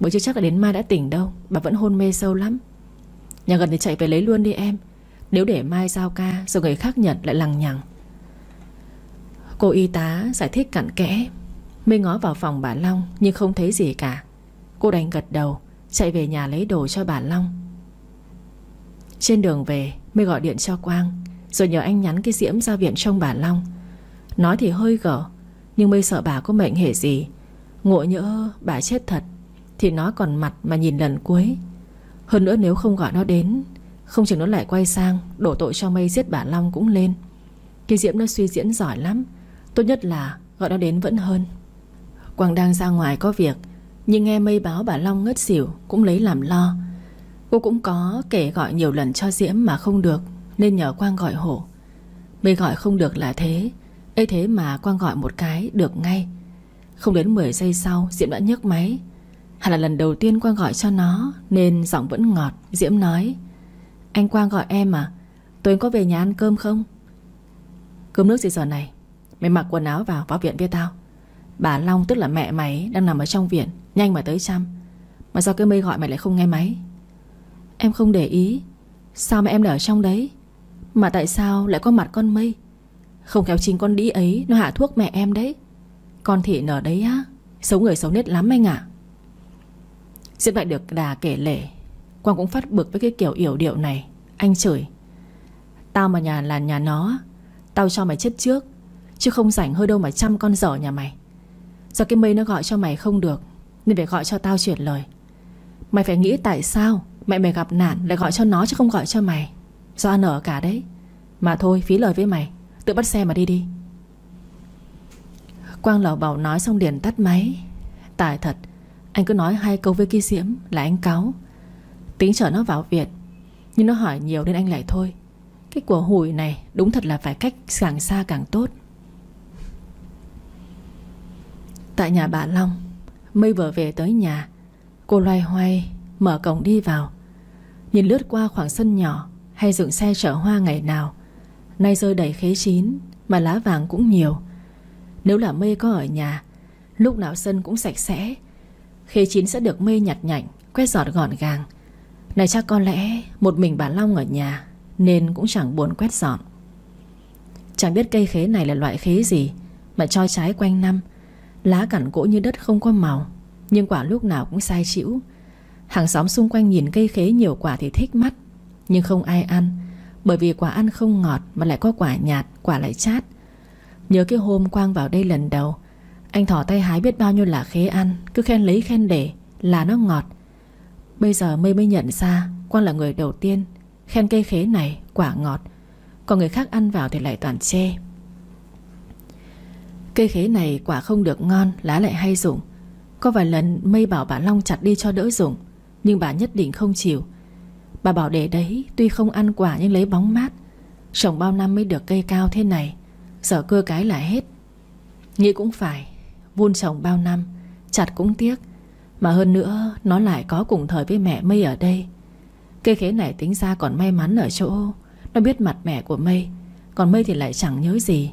Bữa chưa chắc là đến mai đã tỉnh đâu, Bà vẫn hôn mê sâu lắm. Nhà gần thì chạy về lấy luôn đi em. Nếu để mai giao ca Rồi người khác nhận lại lằng nhằng. Cô y tá giải thích cặn kẽ. Mê ngó vào phòng bà Long, Nhưng không thấy gì cả. Cô đành gật đầu. Chạy về nhà lấy đồ cho bà Long. Trên đường về, Mới gọi điện cho Quang, Rồi nhờ anh nhắn cái diễm ra viện trông bà Long. Nói thì hơi gở, Nhưng Mây sợ bà có mệnh hệ gì. Ngộ nhỡ bà chết thật, Thì nó còn mặt mà nhìn lần cuối. Hơn nữa nếu không gọi nó đến, Không chừng nó lại quay sang, Đổ tội cho Mây giết bà Long cũng lên. Cái diễm nó suy diễn giỏi lắm, Tốt nhất là gọi nó đến vẫn hơn. Quang đang ra ngoài có việc nhưng nghe mây báo bà Long ngất xỉu, Cũng lấy làm lo. Cô cũng có kể gọi nhiều lần cho Diễm mà không được, Nên nhờ Quang gọi hộ. Mây gọi không được là thế, ấy thế mà Quang gọi một cái được ngay. Không đến 10 giây sau, Diễm đã nhấc máy. Hẳn là lần đầu tiên Quang gọi cho nó, Nên giọng vẫn ngọt, Diễm nói. Anh Quang gọi em à? Tối có về nhà ăn cơm không? Cơm nước gì giờ này? Mày mặc quần áo vào vào viện với tao. Bà Long tức là mẹ mày đang nằm ở trong viện. Nhanh mà tới chăm Mà sao cái mây gọi mày lại không nghe máy? Em không để ý. Sao mà em lại ở trong đấy? Mà tại sao lại có mặt con mây Không kéo chính con đĩ ấy Nó hạ thuốc mẹ em đấy. Con thị nở đấy á. Sống người xấu nết lắm anh ạ. À. Diễm lại được đà kể lể. Quang cũng phát bực với cái kiểu yểu điệu này. Anh chửi. Tao mà nhà là nhà nó, Tao cho mày chết trước, Chứ không rảnh hơi đâu mà chăm con dở nhà mày. Do cái mây nó gọi cho mày không được. Nên phải gọi cho tao chuyển lời. Mày phải nghĩ tại sao Mẹ mày gặp nạn lại gọi cho nó chứ không gọi cho mày. Do ăn ở cả đấy. Mà thôi, phí lời với mày. Tự bắt xe mà đi đi. Quang lẩu bảo nói xong liền tắt máy. Tài thật, Anh cứ nói hai câu với kia diễm là anh cáu. Tính chở nó vào viện, Nhưng nó hỏi nhiều nên anh lại thôi. Cái của hủi này đúng thật là phải cách càng xa càng tốt. Tại nhà bà Long Mây vừa về tới nhà. Cô loay hoay, Mở cổng đi vào. Nhìn lướt qua khoảng sân nhỏ Hay dựng xe chở hoa ngày nào. Nay rơi đầy khế chín, Mà lá vàng cũng nhiều. Nếu là mây có ở nhà, Lúc nào sân cũng sạch sẽ. Khế chín sẽ được mây nhặt nhạnh, Quét giọt gọn gàng. Này chắc có lẽ một mình bà Long ở nhà Nên cũng chẳng buồn quét dọn. Chẳng biết cây khế này là loại khế gì Mà cho trái quanh năm. Lá cằn cỗi như đất không có màu Nhưng quả lúc nào cũng sai chịu Hàng xóm xung quanh nhìn cây khế nhiều quả thì thích mắt Nhưng không ai ăn Bởi vì quả ăn không ngọt Mà lại có quả nhạt, quả lại chát. Nhớ cái hôm Quang vào đây lần đầu Anh thỏ tay hái biết bao nhiêu là khế ăn Cứ khen lấy khen để Là nó ngọt. Bây giờ mây mới nhận ra Quang là người đầu tiên Khen cây khế này quả ngọt Còn người khác ăn vào thì lại toàn chê. Cây khế này quả không được ngon, Lá lại hay dùng. Có vài lần mây bảo bà Long chặt đi cho đỡ dùng, Nhưng bà nhất định không chịu. Bà bảo để đấy, Tuy không ăn quả nhưng lấy bóng mát. Trồng bao năm mới được cây cao thế này, Giờ cưa cái là hết. Nghĩ cũng phải, Vun trồng bao năm, Chặt cũng tiếc. Mà hơn nữa, Nó lại có cùng thời với mẹ Mây ở đây. Cây khế này tính ra còn may mắn ở chỗ, Nó biết mặt mẹ của Mây, Còn Mây thì lại chẳng nhớ gì.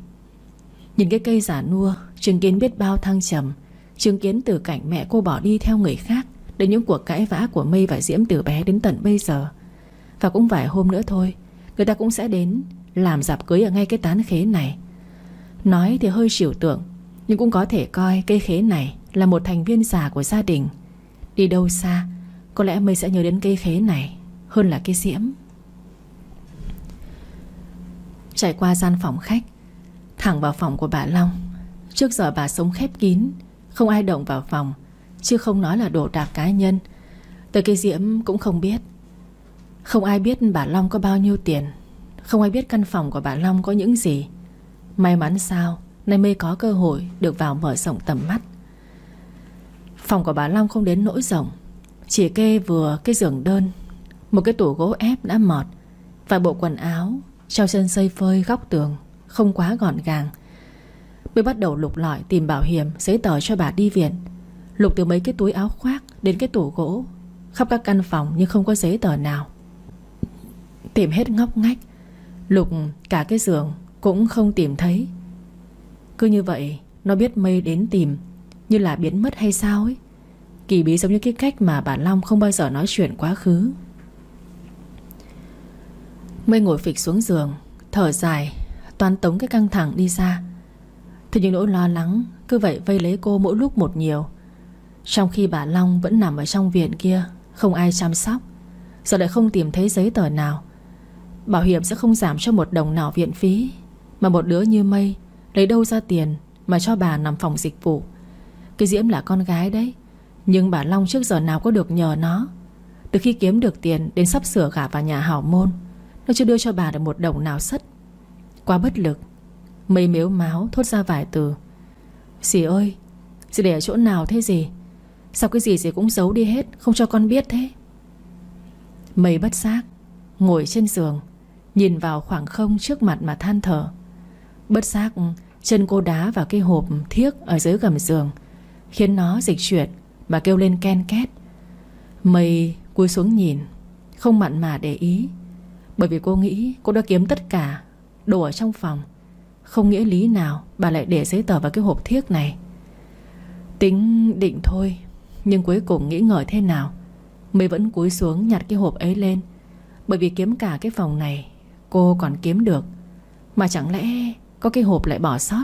Nhìn cái cây giả nua, Chứng kiến biết bao thăng trầm, Chứng kiến từ cảnh mẹ cô bỏ đi theo người khác, Đến những cuộc cãi vã của Mây và Diễm từ bé đến tận bây giờ. Và cũng vài hôm nữa thôi, Người ta cũng sẽ đến Làm dạp cưới ở ngay cái tán khế này. Nói thì hơi chịu tượng, Nhưng cũng có thể coi cây khế này Là một thành viên già của gia đình. Đi đâu xa, Có lẽ Mây sẽ nhớ đến cây khế này Hơn là cây Diễm. Trải qua gian phòng khách Thẳng vào phòng của bà Long. Trước giờ bà sống khép kín, Không ai động vào phòng, Chứ không nói là đồ đạc cá nhân. Tới cây diễm cũng không biết. Không ai biết bà Long có bao nhiêu tiền. Không ai biết căn phòng của bà Long có những gì. May mắn sao, Nay mê có cơ hội được vào mở rộng tầm mắt. Phòng của bà Long không đến nỗi rộng, Chỉ kê vừa cái giường đơn, Một cái tủ gỗ ép đã mọt Và bộ quần áo, Treo chân xây phơi góc tường không quá gọn gàng. Mới bắt đầu lục lọi tìm bảo hiểm, Giấy tờ cho bà đi viện. Lục từ mấy cái túi áo khoác Đến cái tủ gỗ, Khắp các căn phòng nhưng không có giấy tờ nào. Tìm hết ngóc ngách, Lục cả cái giường Cũng không tìm thấy. Cứ như vậy, Nó biết mây đến tìm, Như là biến mất hay sao ấy. Kỳ bí giống như cái cách mà bà Long không bao giờ nói chuyện quá khứ. Mây ngồi phịch xuống giường, Thở dài Toán tống cái căng thẳng đi ra. Thế nhưng nỗi lo lắng Cứ vậy vây lấy cô mỗi lúc một nhiều. Trong khi bà Long vẫn nằm ở trong viện kia, Không ai chăm sóc, Giờ lại không tìm thấy giấy tờ nào. Bảo hiểm sẽ không giảm cho một đồng nào viện phí, Mà một đứa như mây Lấy đâu ra tiền Mà cho bà nằm phòng dịch vụ. Cái Diễm là con gái đấy, Nhưng bà Long trước giờ nào có được nhờ nó? Từ khi kiếm được tiền Đến sắp sửa gả vào nhà hảo môn, Nó chưa đưa cho bà được một đồng nào sất. Quá bất lực. Mây miếu máu thốt ra vài từ. Dì ơi, Dì để ở chỗ nào thế gì Sao cái gì dì cũng giấu đi hết, Không cho con biết thế? Mây bất giác Ngồi trên giường, Nhìn vào khoảng không trước mặt mà than thở. Bất giác Chân cô đá vào cái hộp thiếc Ở dưới gầm giường, Khiến nó dịch chuyển Mà kêu lên ken két. Mây cúi xuống nhìn, Không mặn mà để ý, Bởi vì cô nghĩ cô đã kiếm tất cả Đồ ở trong phòng. Không nghĩa lý nào bà lại để giấy tờ vào cái hộp thiếc này. Tính định thôi, Nhưng cuối cùng nghĩ ngợi thế nào Mây vẫn cúi xuống nhặt cái hộp ấy lên. Bởi vì kiếm cả cái phòng này, Cô còn kiếm được. Mà chẳng lẽ có cái hộp lại bỏ sót?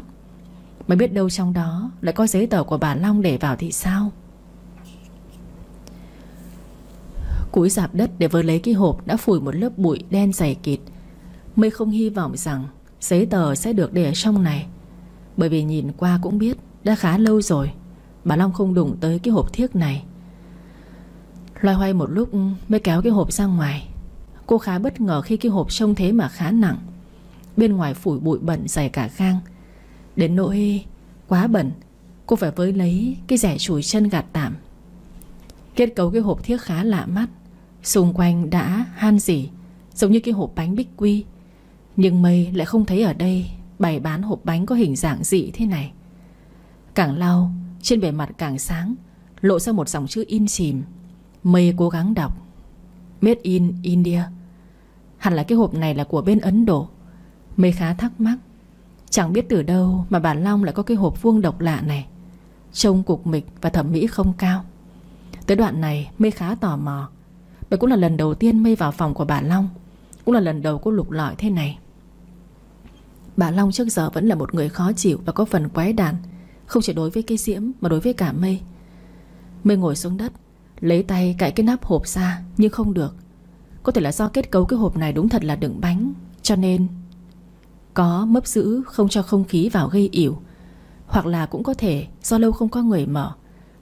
Mà biết đâu trong đó Lại có giấy tờ của bà Long để vào thì sao? Cúi dạp đất để vừa lấy cái hộp Đã phủi một lớp bụi đen dày kịt. Mây không hy vọng rằng Giấy tờ sẽ được để ở trong này. Bởi vì nhìn qua cũng biết Đã khá lâu rồi, Bà Long không đụng tới cái hộp thiếc này. Loay hoay một lúc Mới kéo cái hộp ra ngoài. Cô khá bất ngờ khi cái hộp trông thế mà khá nặng. Bên ngoài phủi bụi bẩn dày cả khang Đến nỗi quá bẩn, Cô phải với lấy cái rẻ chùi chân gạt tạm. Kết cấu cái hộp thiếc khá lạ mắt, Xung quanh đã han dỉ, Giống như cái hộp bánh bích quy. Nhưng mây lại không thấy ở đây Bày bán hộp bánh có hình dạng dị thế này. Càng lau, Trên bề mặt càng sáng, Lộ ra một dòng chữ in chìm. Mây cố gắng đọc. Made in India. Hẳn là cái hộp này là của bên Ấn Độ. Mây khá thắc mắc. Chẳng biết từ đâu mà bà Long lại có cái hộp vuông độc lạ này. Trông cục mịch và thẩm mỹ không cao. Tới đoạn này, Mây khá tò mò. Bởi cũng là lần đầu tiên Mây vào phòng của bà Long. Cũng là lần đầu cô lục lọi thế này. Bà Long trước giờ vẫn là một người khó chịu Và có phần quái đản, Không chỉ đối với cây diễm mà đối với cả Mây. Mây ngồi xuống đất, Lấy tay cạy cái nắp hộp ra, Nhưng không được. Có thể là do kết cấu cái hộp này đúng thật là đựng bánh, Cho nên Có mấp giữ không cho không khí vào gây ỉu, Hoặc là cũng có thể Do lâu không có người mở,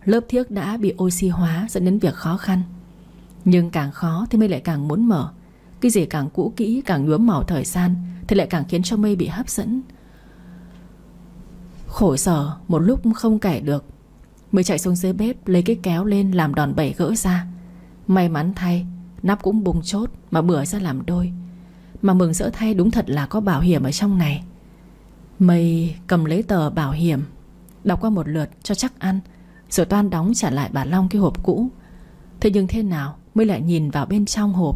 Lớp thiếc đã bị oxy hóa dẫn đến việc khó khăn. Nhưng càng khó thì mây lại càng muốn mở. Cái gì càng cũ kỹ, càng nhuốm màu thời gian, Thì lại càng khiến cho mây bị hấp dẫn. Khổ sở, một lúc không kể được. Mới chạy xuống dưới bếp, Lấy cái kéo lên làm đòn bẩy gỡ ra. May mắn thay, Nắp cũng bung chốt mà bửa ra làm đôi. Mà mừng rỡ thay đúng thật là có bảo hiểm ở trong này. Mây cầm lấy tờ bảo hiểm, Đọc qua một lượt cho chắc ăn, Rồi toan đóng trả lại bà Long cái hộp cũ. Thế nhưng thế nào, Mới lại nhìn vào bên trong hộp.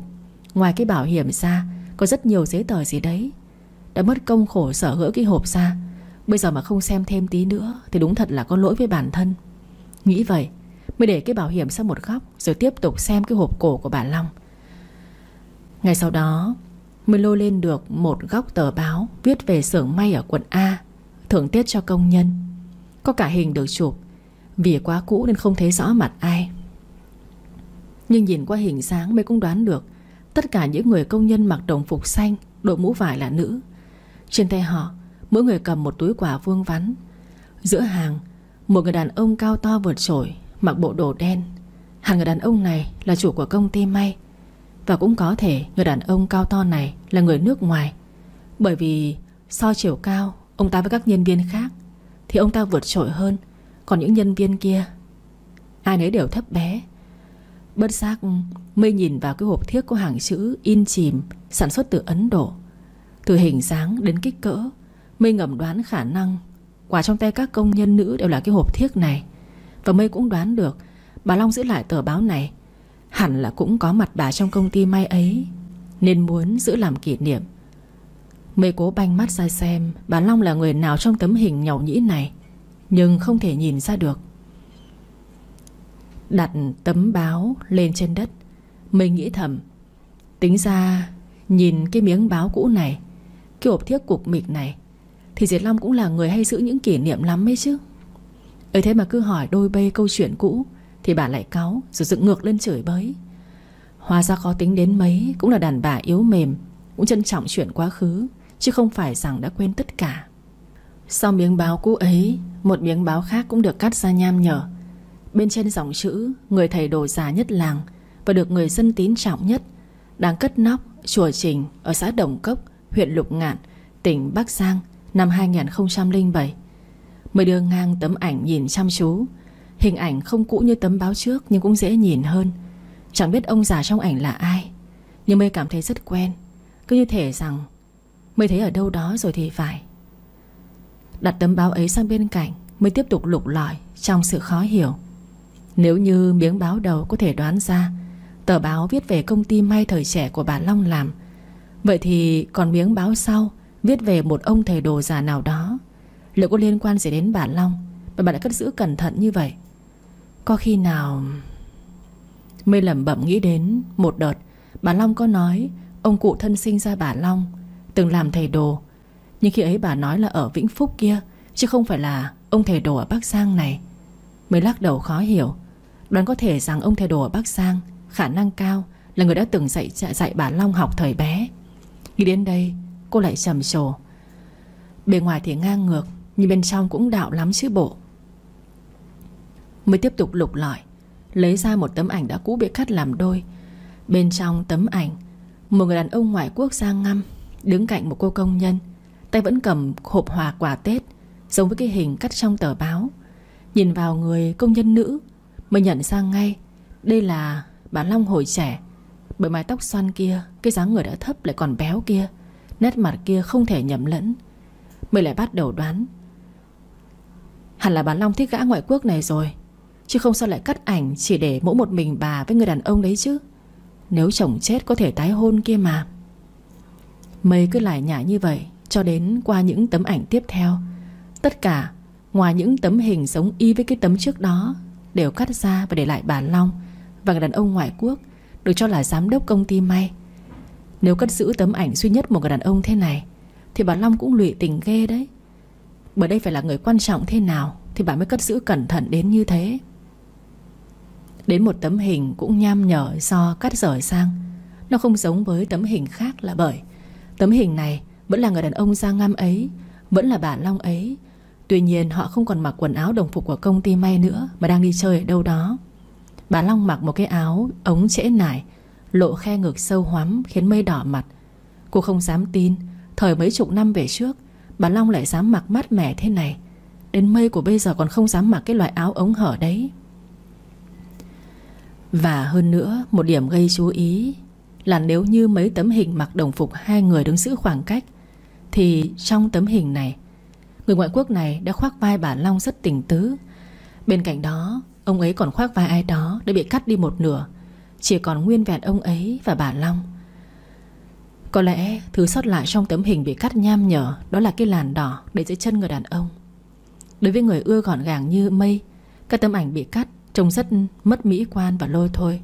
Ngoài cái bảo hiểm ra, Có rất nhiều giấy tờ gì đấy. Đã mất công khổ sở gỡ cái hộp ra. Bây giờ mà không xem thêm tí nữa, Thì đúng thật là có lỗi với bản thân. Nghĩ vậy, Mới để cái bảo hiểm sang một góc, Rồi tiếp tục xem cái hộp cổ của bà Long. Ngày sau đó, Mới lôi lên được một góc tờ báo Viết về xưởng may ở quận A, Thưởng tiết cho công nhân. Có cả hình được chụp, Vì quá cũ nên không thấy rõ mặt ai. Nhưng nhìn qua hình dáng Mới cũng đoán được Tất cả những người công nhân mặc đồng phục xanh, Đội mũ vải là nữ. Trên tay họ, Mỗi người cầm một túi quà vuông vắn. Giữa hàng, một người đàn ông cao to vượt trội, Mặc bộ đồ đen. Hàng người đàn ông này là chủ của công ty may. Và cũng có thể người đàn ông cao to này Là người nước ngoài. Bởi vì so chiều cao, Ông ta với các nhân viên khác, Thì ông ta vượt trội hơn. Còn những nhân viên kia, Ai nấy đều thấp bé. Bất giác Mây nhìn vào cái hộp thiếc có hàng chữ In chìm, Sản xuất từ Ấn Độ. Từ hình dáng đến kích cỡ Mây ngầm đoán khả năng, Quả trong tay các công nhân nữ đều là cái hộp thiếc này. Và Mây cũng đoán được, Bà Long giữ lại tờ báo này, Hẳn là cũng có mặt bà trong công ty may ấy, Nên muốn giữ làm kỷ niệm. Mây cố banh mắt ra xem Bà Long là người nào trong tấm hình nhàu nhĩ này, Nhưng không thể nhìn ra được. Đặt tấm báo lên trên đất. Mây nghĩ thầm, Tính ra Nhìn cái miếng báo cũ này, Cái hộp thiếc cục mịch này, thì Diệt Long cũng là người hay giữ những kỷ niệm lắm ấy chứ. Ấy thế mà cứ hỏi đôi bê câu chuyện cũ, Thì bà lại cáu, Rồi dựng ngược lên chửi bới. Hóa ra khó tính đến mấy Cũng là đàn bà yếu mềm, Cũng trân trọng chuyện quá khứ, Chứ không phải rằng đã quên tất cả. Sau miếng báo cũ ấy, Một miếng báo khác cũng được cắt ra nham nhở. Bên trên dòng chữ Người thầy đồ già nhất làng Và được người dân tín trọng nhất Đang cất nóc chùa Trình Ở xã Đồng Cốc, huyện Lục Ngạn Tỉnh Bắc Giang năm 2007 Mới đưa ngang tấm ảnh nhìn chăm chú. Hình ảnh không cũ như tấm báo trước Nhưng cũng dễ nhìn hơn. Chẳng biết ông già trong ảnh là ai Nhưng mây cảm thấy rất quen. Cứ như thể rằng Mây thấy ở đâu đó rồi thì phải. Đặt tấm báo ấy sang bên cạnh Mới tiếp tục lục lọi Trong sự khó hiểu. Nếu như miếng báo đầu có thể đoán ra, Tờ báo viết về công ty may thời trẻ của bà Long làm, Vậy thì còn miếng báo sau Viết về một ông thầy đồ già nào đó. Liệu có liên quan gì đến bà Long? Mà bà đã cất giữ cẩn thận như vậy. Có khi nào Mây lẩm bẩm nghĩ đến Một đợt, Bà Long có nói Ông cụ thân sinh ra bà Long Từng làm thầy đồ, Nhưng khi ấy bà nói là ở Vĩnh Phúc kia, Chứ không phải là ông thầy đồ ở Bắc Giang này. Mới lắc đầu khó hiểu. Đoán có thể rằng ông thầy đồ ở Bắc Giang Khả năng cao là người đã từng dạy dạy bà Long học thời bé. Nghĩ đến đây, cô lại trầm trồ. Bề ngoài thì ngang ngược, Nhưng bên trong cũng đạo lắm chứ bộ. Mới tiếp tục lục lọi, Lấy ra một tấm ảnh đã cũ bị cắt làm đôi. Bên trong tấm ảnh, Một người đàn ông ngoại quốc sang ngăm, Đứng cạnh một cô công nhân, Tay vẫn cầm hộp hòa quả Tết, Giống với cái hình cắt trong tờ báo. Nhìn vào người công nhân nữ Mới nhận ra ngay, Đây là bà Long hồi trẻ. Bởi mái tóc xoăn kia, Cái dáng người đã thấp lại còn béo kia, Nét mặt kia không thể nhầm lẫn. Mới lại bắt đầu đoán, Hẳn là bà Long thích gã ngoại quốc này rồi, Chứ không sao lại cắt ảnh Chỉ để mỗi một mình bà với người đàn ông đấy chứ. Nếu chồng chết có thể tái hôn kia mà. Mây cứ lại nhả như vậy, Cho đến qua những tấm ảnh tiếp theo. Tất cả, Ngoài những tấm hình giống y với cái tấm trước đó Đều cắt ra và để lại bà Long Và người đàn ông ngoại quốc, Được cho là giám đốc công ty may. Nếu cất giữ tấm ảnh duy nhất một người đàn ông thế này, Thì bà Long cũng lụy tình ghê đấy. Bởi đây phải là người quan trọng thế nào Thì bà mới cất giữ cẩn thận đến như thế? Đến một tấm hình cũng nham nhở do cắt rời sang. Nó không giống với tấm hình khác là bởi Tấm hình này vẫn là người đàn ông da ngăm ấy, Vẫn là bà Long ấy Tuy nhiên, họ không còn mặc quần áo đồng phục của công ty may nữa Mà đang đi chơi ở đâu đó. Bà Long mặc một cái áo ống trễ nải, Lộ khe ngực sâu hoắm, Khiến mây đỏ mặt. Cô không dám tin, Thời mấy chục năm về trước, Bà Long lại dám mặc mát mẻ thế này. Đến mây của bây giờ còn không dám mặc cái loại áo ống hở đấy. Và hơn nữa, Một điểm gây chú ý Là nếu như mấy tấm hình mặc đồng phục Hai người đứng giữ khoảng cách, Thì trong tấm hình này Người ngoại quốc này đã khoác vai bà Long rất tình tứ. Bên cạnh đó, Ông ấy còn khoác vai ai đó Đã bị cắt đi một nửa. Chỉ còn nguyên vẹn ông ấy và bà Long. Có lẽ thứ sót lại trong tấm hình bị cắt nham nhở Đó là cái làn đỏ để dưới chân người đàn ông. Đối với người ưa gọn gàng như mây, Các tấm ảnh bị cắt Trông rất mất mỹ quan và lôi thôi.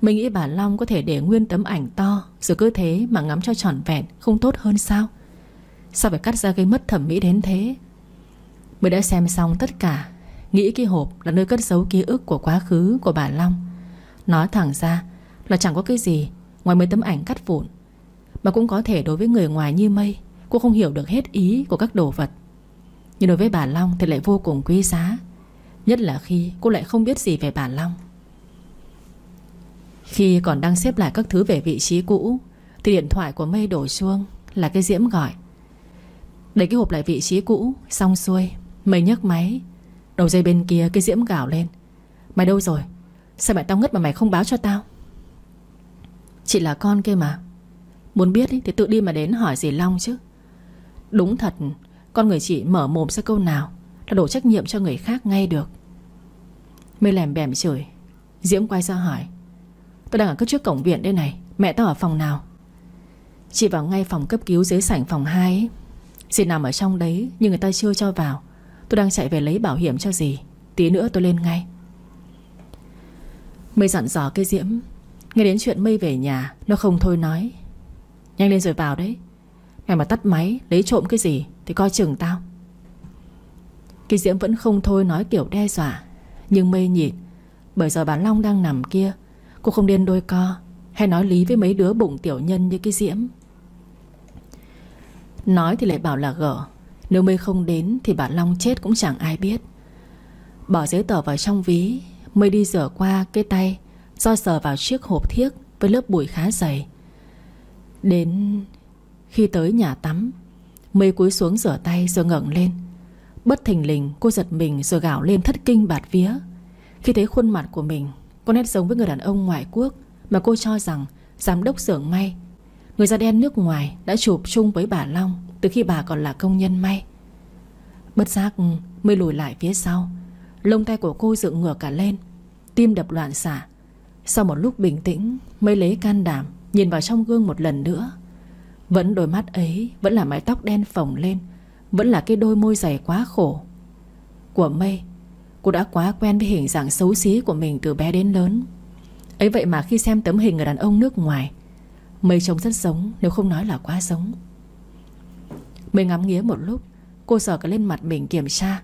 Mình nghĩ bà Long có thể để nguyên tấm ảnh to, Rồi cứ thế mà ngắm cho tròn vẹn, Không tốt hơn sao? Sao phải cắt ra gây mất thẩm mỹ đến thế? Mới đã xem xong tất cả, Nghĩ cái hộp là nơi cất giấu ký ức Của quá khứ của bà Long. Nói thẳng ra là chẳng có cái gì Ngoài mấy tấm ảnh cắt vụn. Mà cũng có thể đối với người ngoài như mây, Cô không hiểu được hết ý của các đồ vật. Nhưng đối với bà Long thì lại vô cùng quý giá, Nhất là khi cô lại không biết gì về bà Long. Khi còn đang xếp lại các thứ về vị trí cũ, Thì điện thoại của mây đổ chuông Là cái diễm gọi. Đẩy cái hộp lại vị trí cũ Xong xuôi Mày nhấc máy. Đầu dây bên kia cái diễm gào lên. Mày đâu rồi? Sao mày tao ngất mà mày không báo cho tao? Chị là con kia mà. Muốn biết ý, thì tự đi mà đến hỏi gì Long chứ. Đúng thật Con người chị mở mồm ra câu nào Là đổ trách nhiệm cho người khác ngay được. Mê lèm bèm chửi. Diễm quay ra hỏi. Tôi đang ở cấp trước cổng viện đây này Mẹ tao ở phòng nào? Chị vào ngay phòng cấp cứu dưới sảnh phòng 2 ấy. Dì nằm ở trong đấy, Nhưng người ta chưa cho vào. Tôi đang chạy về lấy bảo hiểm cho dì. Tí nữa tôi lên ngay. Mây dặn dò cái diễm. Nghe đến chuyện mây về nhà, Nó không thôi nói. Nhanh lên rồi vào đấy. Mày mà tắt máy, lấy trộm cái gì Thì coi chừng tao. Cái diễm vẫn không thôi nói kiểu đe dọa. Nhưng mây nhịn. Bởi giờ bà Long đang nằm kia, Cô không điên đôi co, Hay nói lý với mấy đứa bụng tiểu nhân như cái diễm. Nói thì lại bảo là gở. Nếu mây không đến thì bà Long chết cũng chẳng ai biết. Bỏ giấy tờ vào trong ví Mây đi rửa qua cái tay, Do sờ vào chiếc hộp thiếc Với lớp bụi khá dày. Đến khi tới nhà tắm, Mây cúi xuống rửa tay rồi ngẩng lên. Bất thình lình, cô giật mình rồi gào lên thất kinh bạt vía. Khi thấy khuôn mặt của mình Có nét giống với người đàn ông ngoại quốc Mà cô cho rằng giám đốc xưởng may Người da đen nước ngoài đã chụp chung với bà Long Từ khi bà còn là công nhân may. Bất giác mới lùi lại phía sau, Lông tay của cô dựng ngửa cả lên, Tim đập loạn xả Sau một lúc bình tĩnh Mới lấy can đảm Nhìn vào trong gương một lần nữa. Vẫn đôi mắt ấy Vẫn là mái tóc đen phồng lên, Vẫn là cái đôi môi dày quá khổ. Của mây Cô đã quá quen với hình dạng xấu xí của mình từ bé đến lớn. Ấy vậy mà khi xem tấm hình người đàn ông nước ngoài Mây trông rất giống, Nếu không nói là quá giống. Mây ngắm nghía một lúc, Cô sờ cả lên mặt mình kiểm tra.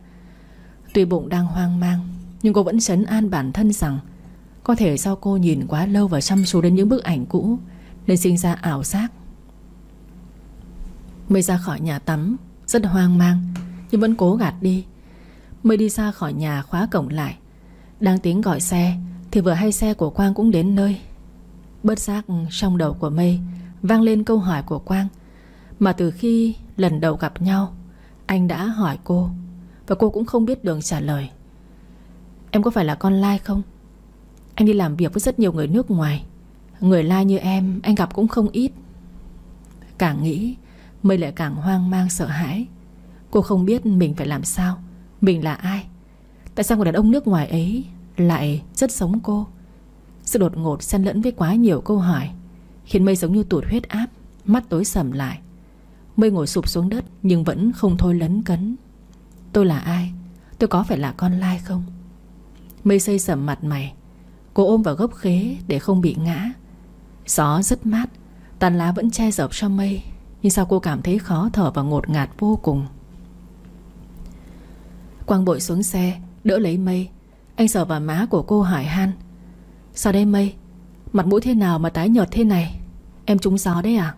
Tuy bụng đang hoang mang, Nhưng cô vẫn chấn an bản thân rằng Có thể do cô nhìn quá lâu và chăm chú đến những bức ảnh cũ, Nên sinh ra ảo giác. Mây ra khỏi nhà tắm, Rất hoang mang, Nhưng vẫn cố gạt đi. Mây đi ra khỏi nhà khóa cổng lại, Đang tính gọi xe, Thì vừa hay xe của Quang cũng đến nơi. Bớt giác trong đầu của Mây Vang lên câu hỏi của Quang. Mà từ khi lần đầu gặp nhau, Anh đã hỏi cô Và cô cũng không biết đường trả lời. Em có phải là con lai không? Anh đi làm việc với rất nhiều người nước ngoài. Người lai như em, Anh gặp cũng không ít. Càng nghĩ, Mây lại càng hoang mang, sợ hãi. Cô không biết mình phải làm sao, Mình là ai. Tại sao người đàn ông nước ngoài ấy Lại rất giống cô? Sự đột ngột xen lẫn với quá nhiều câu hỏi, Khiến mây giống như tụt huyết áp, Mắt tối sầm lại. Mây ngồi sụp xuống đất Nhưng vẫn không thôi lấn cấn. Tôi là ai? Tôi có phải là con lai không? Mây xây sầm mặt mày, Cô ôm vào gốc khế để không bị ngã. Gió rất mát, Tàn lá vẫn che dập cho mây, Nhưng sao cô cảm thấy khó thở và ngột ngạt vô cùng? Quang bội xuống xe, Đỡ lấy mây. Anh sờ vào má của cô hỏi han Sao đây mây? Mặt mũi thế nào mà tái nhợt thế này? Em trúng gió đấy à?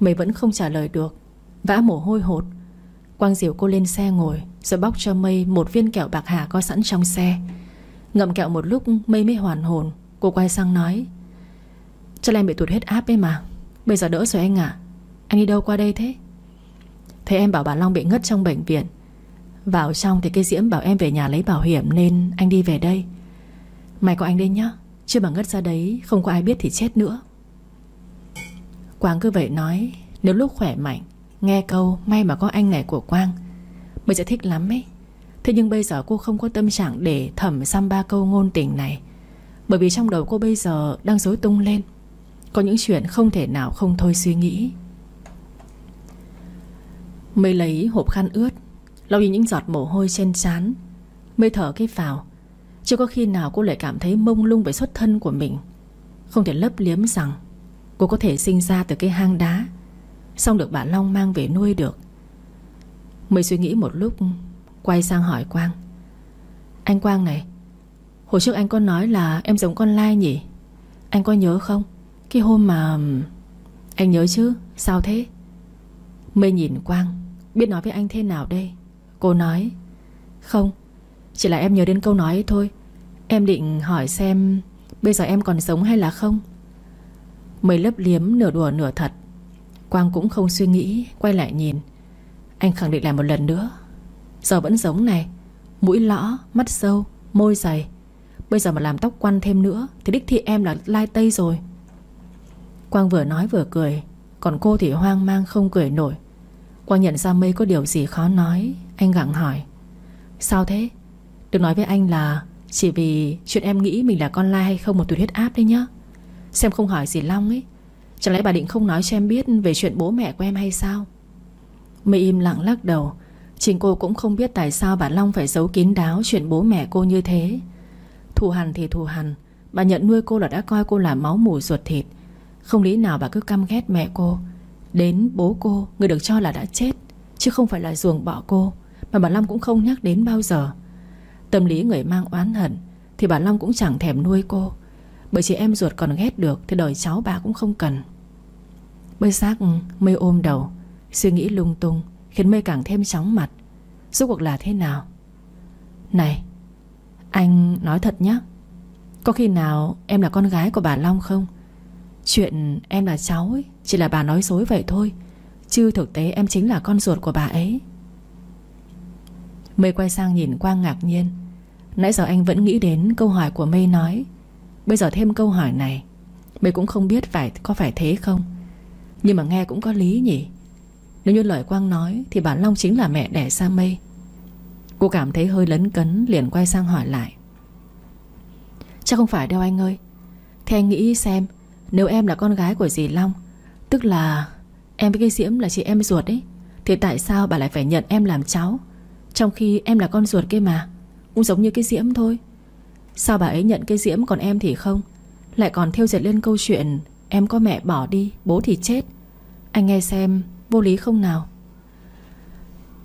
Mây vẫn không trả lời được, Vã mồ hôi hột. Quang dìu cô lên xe ngồi, Rồi bóc cho Mây một viên kẹo bạc hà có sẵn trong xe. Ngậm kẹo một lúc, Mây mới hoàn hồn. Cô quay sang nói, Cho em bị tụt huyết áp ấy mà. Bây giờ đỡ rồi anh à Anh đi đâu qua đây thế? Thấy em bảo bà Long bị ngất trong bệnh viện. Vào trong thì cái Diễm bảo em về nhà lấy bảo hiểm Nên anh đi về đây. Mày có anh đây nhá. Chứ bằng ngất ra đấy, Không có ai biết thì chết nữa. Quang cứ vậy nói, Nếu lúc khỏe mạnh, Nghe câu may mà có anh này của Quang Mình sẽ thích lắm ấy. Thế nhưng bây giờ cô không có tâm trạng để thẩm xăm ba câu ngôn tình này, Bởi vì trong đầu cô bây giờ đang rối tung lên. Có những chuyện không thể nào không thôi suy nghĩ. Mây lấy hộp khăn ướt, Lau đi những giọt mồ hôi trên trán Mây thở cái vào chưa có khi nào cô lại cảm thấy mông lung về xuất thân của mình. Không thể lấp liếm rằng Cô có thể sinh ra từ cái hang đá, Xong được bà Long mang về nuôi được. Mới suy nghĩ một lúc, Quay sang hỏi Quang. Anh Quang này, Hồi trước anh có nói là em giống con Lai nhỉ? Anh có nhớ không? Cái hôm mà, Anh nhớ chứ? Sao thế? Mây nhìn Quang, Biết nói với anh thế nào đây? Cô nói, Không chỉ là em nhớ đến câu nói thôi. Em định hỏi xem Bây giờ em còn sống hay là không? Mấy lấp liếm nửa đùa nửa thật. Quang cũng không suy nghĩ Quay lại nhìn. Anh khẳng định lại một lần nữa. Giờ vẫn giống này. Mũi lõ, mắt sâu, môi dày. Bây giờ mà làm tóc quăn thêm nữa Thì đích thị em là lai tây rồi. Quang vừa nói vừa cười Còn cô thì hoang mang không cười nổi. Quang nhận ra mây có điều gì khó nói Anh gặng hỏi. Sao thế? Đừng nói với anh là Chỉ vì chuyện em nghĩ mình là con lai hay không Một tuyệt huyết áp đấy nhá. Xem không hỏi gì Long ấy. Chẳng lẽ bà định không nói cho em biết Về chuyện bố mẹ của em hay sao? Mỹ im lặng lắc đầu. Chính cô cũng không biết tại sao bà Long phải giấu kín đáo Chuyện bố mẹ cô như thế. Thù hằn thì thù hằn. Bà nhận nuôi cô là đã coi cô là máu mủ ruột thịt. Không lý nào bà cứ căm ghét mẹ cô. Đến bố cô, Người được cho là đã chết. Chứ không phải là ruồng bỏ cô. Mà bà Long cũng không nhắc đến bao giờ. Tâm lý người mang oán hận, Thì bà Long cũng chẳng thèm nuôi cô. Bởi chị em ruột còn ghét được Thì đời cháu bà cũng không cần. Mây xác mây ôm đầu, Suy nghĩ lung tung, Khiến mây càng thêm chóng mặt. Rốt cuộc là thế nào? Này, Anh nói thật nhé Có khi nào em là con gái của bà Long không? Chuyện em là cháu ấy, Chỉ là bà nói dối vậy thôi, Chứ thực tế em chính là con ruột của bà ấy. Mây quay sang nhìn Quang ngạc nhiên Nãy giờ anh vẫn nghĩ đến câu hỏi của Mây nói. Bây giờ thêm câu hỏi này Mây cũng không biết phải, có phải thế không? Nhưng mà nghe cũng có lý nhỉ. Nếu như lời Quang nói, Thì bà Long chính là mẹ đẻ ra Mây Cô cảm thấy hơi lấn cấn, Liền quay sang hỏi lại. Chắc không phải đâu anh ơi. Thế anh nghĩ xem, Nếu em là con gái của dì Long, Tức là em với cái Diễm là chị em ruột ấy, Thì tại sao bà lại phải nhận em làm cháu, Trong khi em là con ruột kia mà? Cũng giống như cái Diễm thôi. Sao bà ấy nhận cái Diễm còn em thì không? Lại còn theo dệt lên câu chuyện Em có mẹ bỏ đi Bố thì chết. Anh nghe xem vô lý không nào?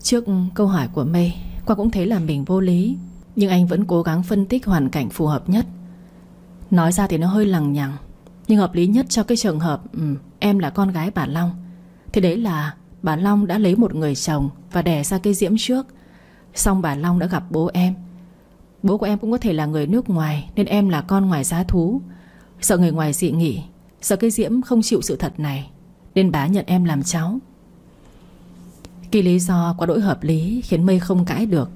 Trước câu hỏi của Mây Qua cũng thấy là mình vô lý. Nhưng anh vẫn cố gắng phân tích hoàn cảnh phù hợp nhất. Nói ra thì nó hơi lằng nhằng Nhưng hợp lý nhất cho cái trường hợp ừ, Em là con gái bà Long. Thì đấy là bà Long đã lấy một người chồng Và đẻ ra cái diễm trước. Xong bà Long đã gặp bố em. Bố của em cũng có thể là người nước ngoài, Nên em là con ngoài giá thú. Sợ người ngoài dị nghị, Sợ cái diễm không chịu sự thật này, Nên bá nhận em làm cháu. Kỳ lý do quá đỗi hợp lý Khiến mây không cãi được.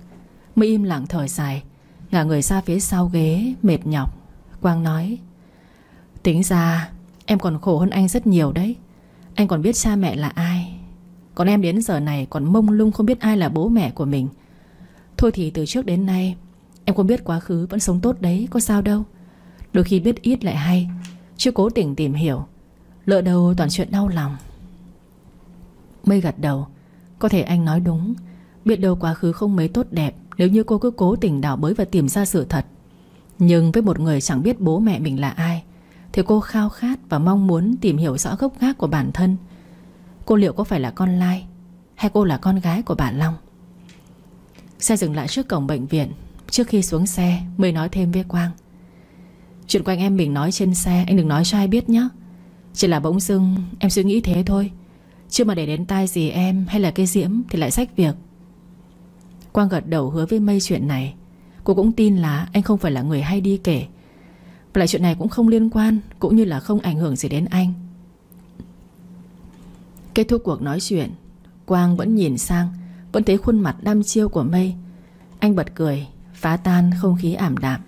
Mây im lặng thở dài, Ngả người ra phía sau ghế, mệt nhọc. Quang nói, Tính ra, em còn khổ hơn anh rất nhiều đấy. Anh còn biết cha mẹ là ai. Còn em đến giờ này còn mông lung không biết ai là bố mẹ của mình. Thôi thì từ trước đến nay Em cũng biết quá khứ vẫn sống tốt đấy, Có sao đâu. Đôi khi biết ít lại hay, Chưa cố tình tìm hiểu, Lỡ đâu toàn chuyện đau lòng. Mây gật đầu, Có thể anh nói đúng, Biết đâu quá khứ không mấy tốt đẹp Nếu như cô cứ cố tình đào bới và tìm ra sự thật. Nhưng với một người chẳng biết bố mẹ mình là ai, Thì cô khao khát và mong muốn Tìm hiểu rõ gốc gác của bản thân. Cô liệu có phải là con Lai Hay cô là con gái của bà Long? Xe dừng lại trước cổng bệnh viện. Trước khi xuống xe, Mới nói thêm với Quang. Chuyện của anh em mình nói trên xe, Anh đừng nói cho ai biết nhé Chỉ là bỗng dưng, em suy nghĩ thế thôi. Chứ mà để đến tai gì em hay là cái diễm Thì lại sách việc. Quang gật đầu hứa với mây chuyện này. Cô cũng tin là anh không phải là người hay đi kể. Và lại chuyện này cũng không liên quan, Cũng như là không ảnh hưởng gì đến anh. Kết thúc cuộc nói chuyện, Quang vẫn nhìn sang, Vẫn thấy khuôn mặt đăm chiêu của mây. Anh bật cười Phá tan không khí ảm đạm.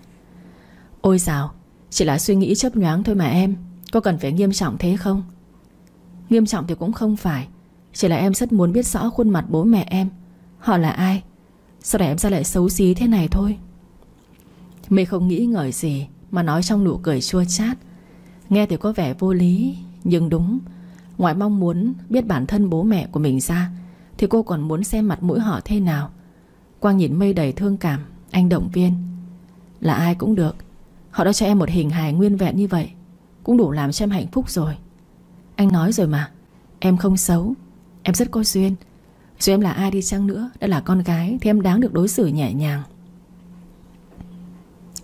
Ôi dào, Chỉ là suy nghĩ chấp nhoáng thôi mà em, Có cần phải nghiêm trọng thế không? Nghiêm trọng thì cũng không phải, Chỉ là em rất muốn biết rõ khuôn mặt bố mẹ em, Họ là ai Sao để em ra lại xấu xí thế này thôi. Mày không nghĩ ngợi gì Mà nói trong nụ cười chua chát. Nghe thì có vẻ vô lý, Nhưng đúng, Ngoài mong muốn biết bản thân bố mẹ của mình ra, Thì cô còn muốn xem mặt mũi họ thế nào. Quang nhìn mây đầy thương cảm. Anh động viên. Là ai cũng được. Họ đã cho em một hình hài nguyên vẹn như vậy. Cũng đủ làm cho em hạnh phúc rồi. Anh nói rồi mà. Em không xấu. Em rất có duyên. Dù em là ai đi chăng nữa, Đã là con gái, Thì em đáng được đối xử nhẹ nhàng.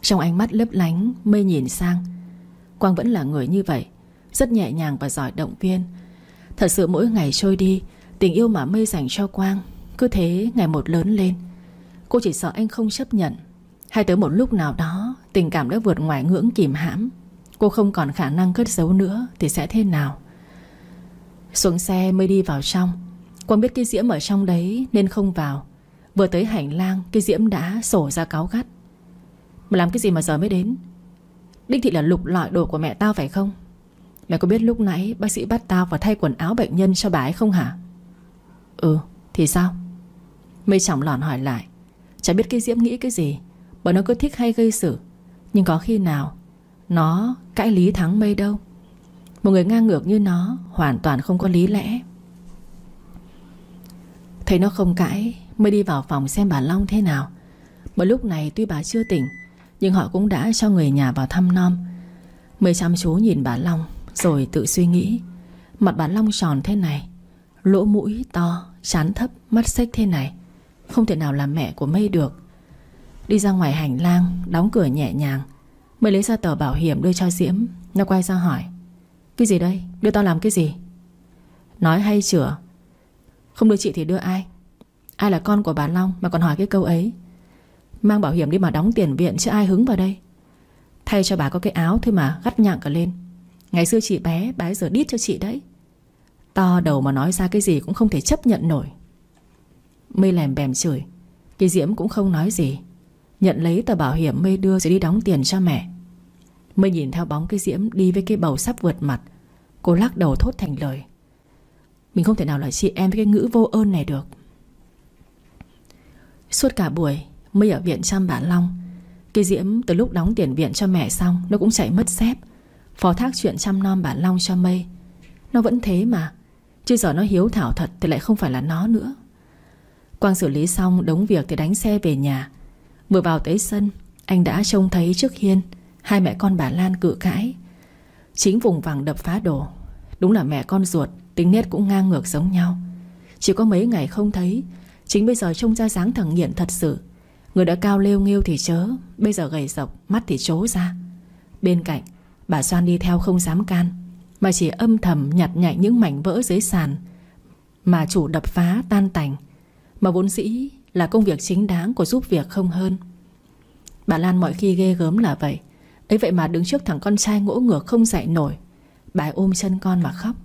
Trong ánh mắt lấp lánh Mây nhìn sang, Quang vẫn là người như vậy, Rất nhẹ nhàng và giỏi động viên. Thật sự mỗi ngày trôi đi, Tình yêu mà Mây dành cho Quang, Cứ thế ngày một lớn lên. Cô chỉ sợ anh không chấp nhận. Hay tới một lúc nào đó, Tình cảm đã vượt ngoài ngưỡng kìm hãm, Cô không còn khả năng cất giấu nữa Thì sẽ thế nào? Xuống xe mới đi vào trong. Quang biết cái diễm ở trong đấy Nên không vào. Vừa tới hành lang, Cái diễm đã sổ ra cáo gắt. Mà làm cái gì mà giờ mới đến? Đích thị là lục lọi đồ của mẹ tao phải không? Mẹ có biết lúc nãy Bác sĩ bắt tao vào thay quần áo bệnh nhân cho bà ấy không hả? Ừ thì sao? Mây trọng lòn hỏi lại. Chả biết cái Diễm nghĩ cái gì Bởi nó cứ thích hay gây sự. Nhưng có khi nào Nó cãi lý thắng mây đâu. Một người ngang ngược như nó Hoàn toàn không có lý lẽ. Thấy nó không cãi Mới đi vào phòng xem bà Long thế nào. Bởi lúc này tuy bà chưa tỉnh Nhưng họ cũng đã cho người nhà vào thăm non. Mới chăm chú nhìn bà Long Rồi tự suy nghĩ. Mặt bà Long tròn thế này Lỗ mũi to, chán thấp, mắt xếch thế này. Không thể nào làm mẹ của Mây được. Đi ra ngoài hành lang, Đóng cửa nhẹ nhàng. Mới lấy ra tờ bảo hiểm đưa cho Diễm. Nó quay ra hỏi, Cái gì đây? Đưa tao làm cái gì? Nói hay chửa, Không đưa chị thì đưa ai? Ai là con của bà Long mà còn hỏi cái câu ấy? Mang bảo hiểm đi mà đóng tiền viện Chứ ai hứng vào đây? Thay cho bà có cái áo thôi mà gắt nhặng cả lên. Ngày xưa chị bé bái giờ đít cho chị đấy. To đầu mà nói ra cái gì cũng không thể chấp nhận nổi. Mây lèm bèm chửi. Cái Diễm cũng không nói gì. Nhận lấy tờ bảo hiểm Mây đưa rồi đi đóng tiền cho mẹ. Mây nhìn theo bóng cái diễm đi với cái bầu sắp vượt mặt. Cô lắc đầu thốt thành lời. Mình không thể nào là chị em với cái ngữ vô ơn này được. Suốt cả buổi Mây ở viện chăm bà Long. Cái diễm từ lúc đóng tiền viện cho mẹ xong, Nó cũng chạy mất xếp Phó thác chuyện chăm nom bà Long cho Mây Nó vẫn thế mà. Chứ giờ nó hiếu thảo thật thì lại không phải là nó nữa. Quang xử lý xong, đống việc thì đánh xe về nhà. Vừa vào tới sân, Anh đã trông thấy trước hiên, Hai mẹ con bà Lan cự cãi. Chính vùng vàng đập phá đổ. Đúng là mẹ con ruột, Tính nét cũng ngang ngược giống nhau. Chỉ có mấy ngày không thấy, Chính bây giờ trông ra dáng thằng nghiện thật sự. Người đã cao lêu nghêu thì chớ, Bây giờ gầy rộc mắt thì trố ra. Bên cạnh, bà Soan đi theo không dám can, Mà chỉ âm thầm nhặt nhạnh những mảnh vỡ dưới sàn Mà chủ đập phá tan tành. Mà vốn dĩ là công việc chính đáng của giúp việc không hơn. Bà Lan mọi khi ghê gớm là vậy. Ấy vậy mà đứng trước thằng con trai ngỗ ngược không dậy nổi. Bà ôm chân con mà khóc.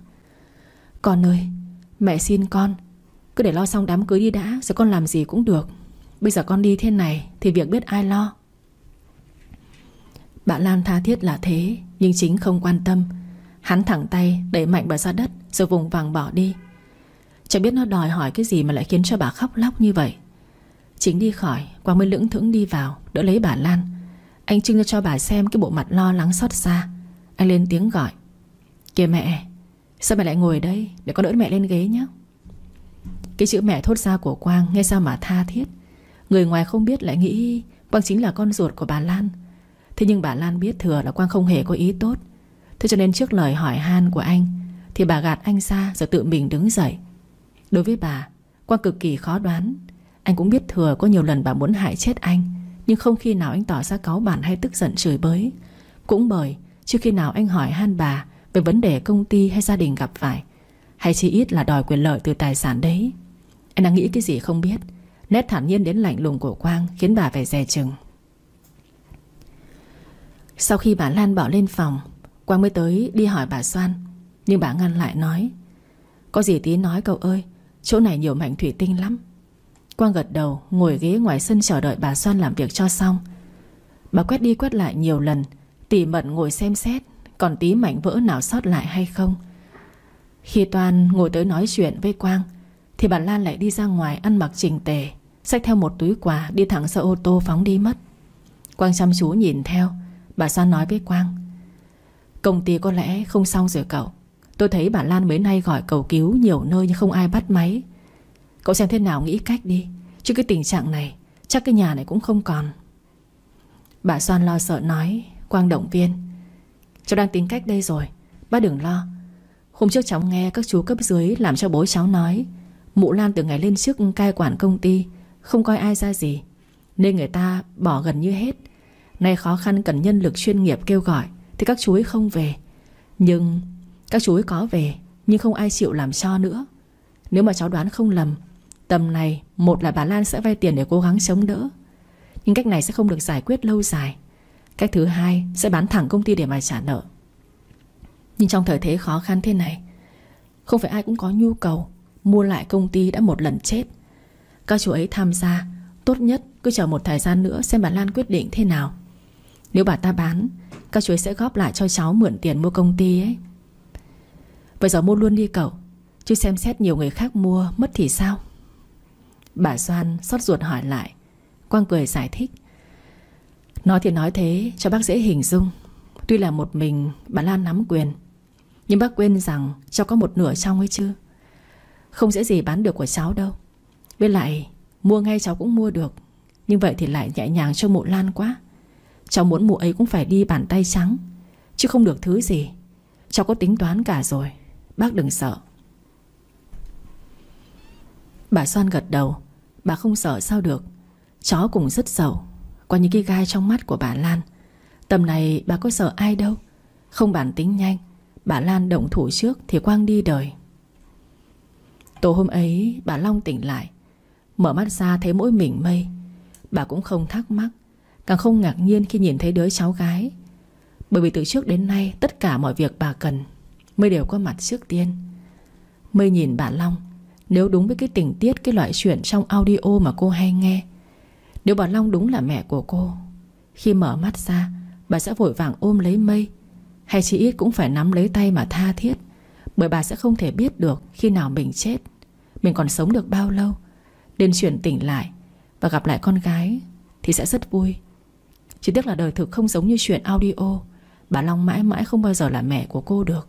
Con ơi, Mẹ xin con. Cứ để lo xong đám cưới đi đã, Rồi con làm gì cũng được. Bây giờ con đi thế này Thì việc biết ai lo. Bà Lan tha thiết là thế, Nhưng chính không quan tâm. Hắn thẳng tay đẩy mạnh bà ra đất, Rồi vùng vàng bỏ đi. Chẳng biết nó đòi hỏi cái gì mà lại khiến cho bà khóc lóc như vậy. Chính đi khỏi, Quang mới lưỡng thững đi vào, Đỡ lấy bà Lan. Anh trưng cho bà xem cái bộ mặt lo lắng xót xa. Anh lên tiếng gọi. Kìa mẹ, Sao mẹ lại ngồi đây Để con đỡ mẹ lên ghế nhé Cái chữ mẹ thốt ra của Quang Nghe sao mà tha thiết. Người ngoài không biết lại nghĩ Quang chính là con ruột của bà Lan. Thế nhưng bà Lan biết thừa là Quang không hề có ý tốt. Thế cho nên trước lời hỏi han của anh, Thì bà gạt anh ra rồi tự mình đứng dậy. Đối với bà Quang cực kỳ khó đoán. Anh cũng biết thừa có nhiều lần bà muốn hại chết anh, Nhưng không khi nào anh tỏ ra cáu bản hay tức giận chửi bới. Cũng bởi Trước khi nào anh hỏi han bà Về vấn đề công ty hay gia đình gặp phải, Hay chỉ ít là đòi quyền lợi từ tài sản đấy. Anh đang nghĩ cái gì không biết. Nét thản nhiên đến lạnh lùng của Quang Khiến bà phải dè chừng. Sau khi bà Lan bỏ lên phòng, Quang mới tới đi hỏi bà Soan, Nhưng bà ngăn lại nói, Có gì tí nói cậu ơi Chỗ này nhiều mảnh thủy tinh lắm. Quang gật đầu, ngồi ghế ngoài sân chờ đợi bà Soan làm việc cho xong. Bà quét đi quét lại nhiều lần, Tỉ mận ngồi xem xét, Còn tí mảnh vỡ nào sót lại hay không. Khi Toàn ngồi tới nói chuyện với Quang, Thì bà Lan lại đi ra ngoài ăn mặc trình tề, Xách theo một túi quà Đi thẳng xe ô tô phóng đi mất. Quang chăm chú nhìn theo, Bà Soan nói với Quang, Công ty có lẽ không xong rồi cậu. Tôi thấy bà Lan mấy nay gọi cầu cứu Nhiều nơi nhưng không ai bắt máy. Cậu xem thế nào nghĩ cách đi. Chứ cái tình trạng này, Chắc cái nhà này cũng không còn. Bà Soan lo sợ nói, Quang động viên, Cháu đang tính cách đây rồi, Bác đừng lo. Hôm trước cháu nghe các chú cấp dưới Làm cho bố cháu nói, Mụ Lan từ ngày lên chức cai quản công ty, Không coi ai ra gì, Nên người ta bỏ gần như hết. Nay khó khăn cần nhân lực chuyên nghiệp kêu gọi, Thì các chú ấy không về. Nhưng các chú ấy có về, Nhưng không ai chịu làm cho nữa. Nếu mà cháu đoán không lầm, Tầm này một là bà Lan sẽ vay tiền để cố gắng chống đỡ. Nhưng cách này sẽ không được giải quyết lâu dài. Cách thứ hai sẽ bán thẳng công ty để mà trả nợ. Nhưng trong thời thế khó khăn thế này, Không phải ai cũng có nhu cầu Mua lại công ty đã một lần chết. Các chú ấy tham gia, Tốt nhất cứ chờ một thời gian nữa Xem bà Lan quyết định thế nào. Nếu bà ta bán, Các chú ấy sẽ góp lại cho cháu mượn tiền mua công ty ấy. Vậy giờ mua luôn đi cậu, Chứ xem xét nhiều người khác mua Mất thì sao? Bà Doan xót ruột hỏi lại. Quang cười giải thích. Nói thì nói thế, cho bác dễ hình dung. Tuy là một mình, bà Lan nắm quyền. Nhưng bác quên rằng Cháu có một nửa trong ấy chứ. Không dễ gì bán được của cháu đâu. Với lại, mua ngay cháu cũng mua được. Nhưng vậy thì lại nhẹ nhàng cho mụ Lan quá. Cháu muốn mụ ấy cũng phải đi bàn tay trắng, Chứ không được thứ gì. Cháu có tính toán cả rồi. Bác đừng sợ. Bà Soan gật đầu. Bà không sợ sao được. Chó cũng rất sầu Qua những cái gai trong mắt của bà Lan. Tầm này bà có sợ ai đâu. Không bản tính nhanh. Bà Lan động thủ trước thì Quang đi đời. Tối hôm ấy, bà Long tỉnh lại. Mở mắt ra thấy mỗi mình mây. Bà cũng không thắc mắc. Càng không ngạc nhiên khi nhìn thấy đứa cháu gái. Bởi vì từ trước đến nay, Tất cả mọi việc bà cần Mây đều có mặt trước tiên. Mây nhìn bà Long, Nếu đúng với cái tình tiết, Cái loại chuyện trong audio mà cô hay nghe, Nếu bà Long đúng là mẹ của cô, Khi mở mắt ra, Bà sẽ vội vàng ôm lấy mây, Hay chỉ ít cũng phải nắm lấy tay mà tha thiết, Bởi bà sẽ không thể biết được Khi nào mình chết, Mình còn sống được bao lâu Đến chuyển tỉnh lại Và gặp lại con gái Thì sẽ rất vui. Chỉ tiếc là đời thực không giống như chuyện audio, Bà Long mãi mãi không bao giờ là mẹ của cô được.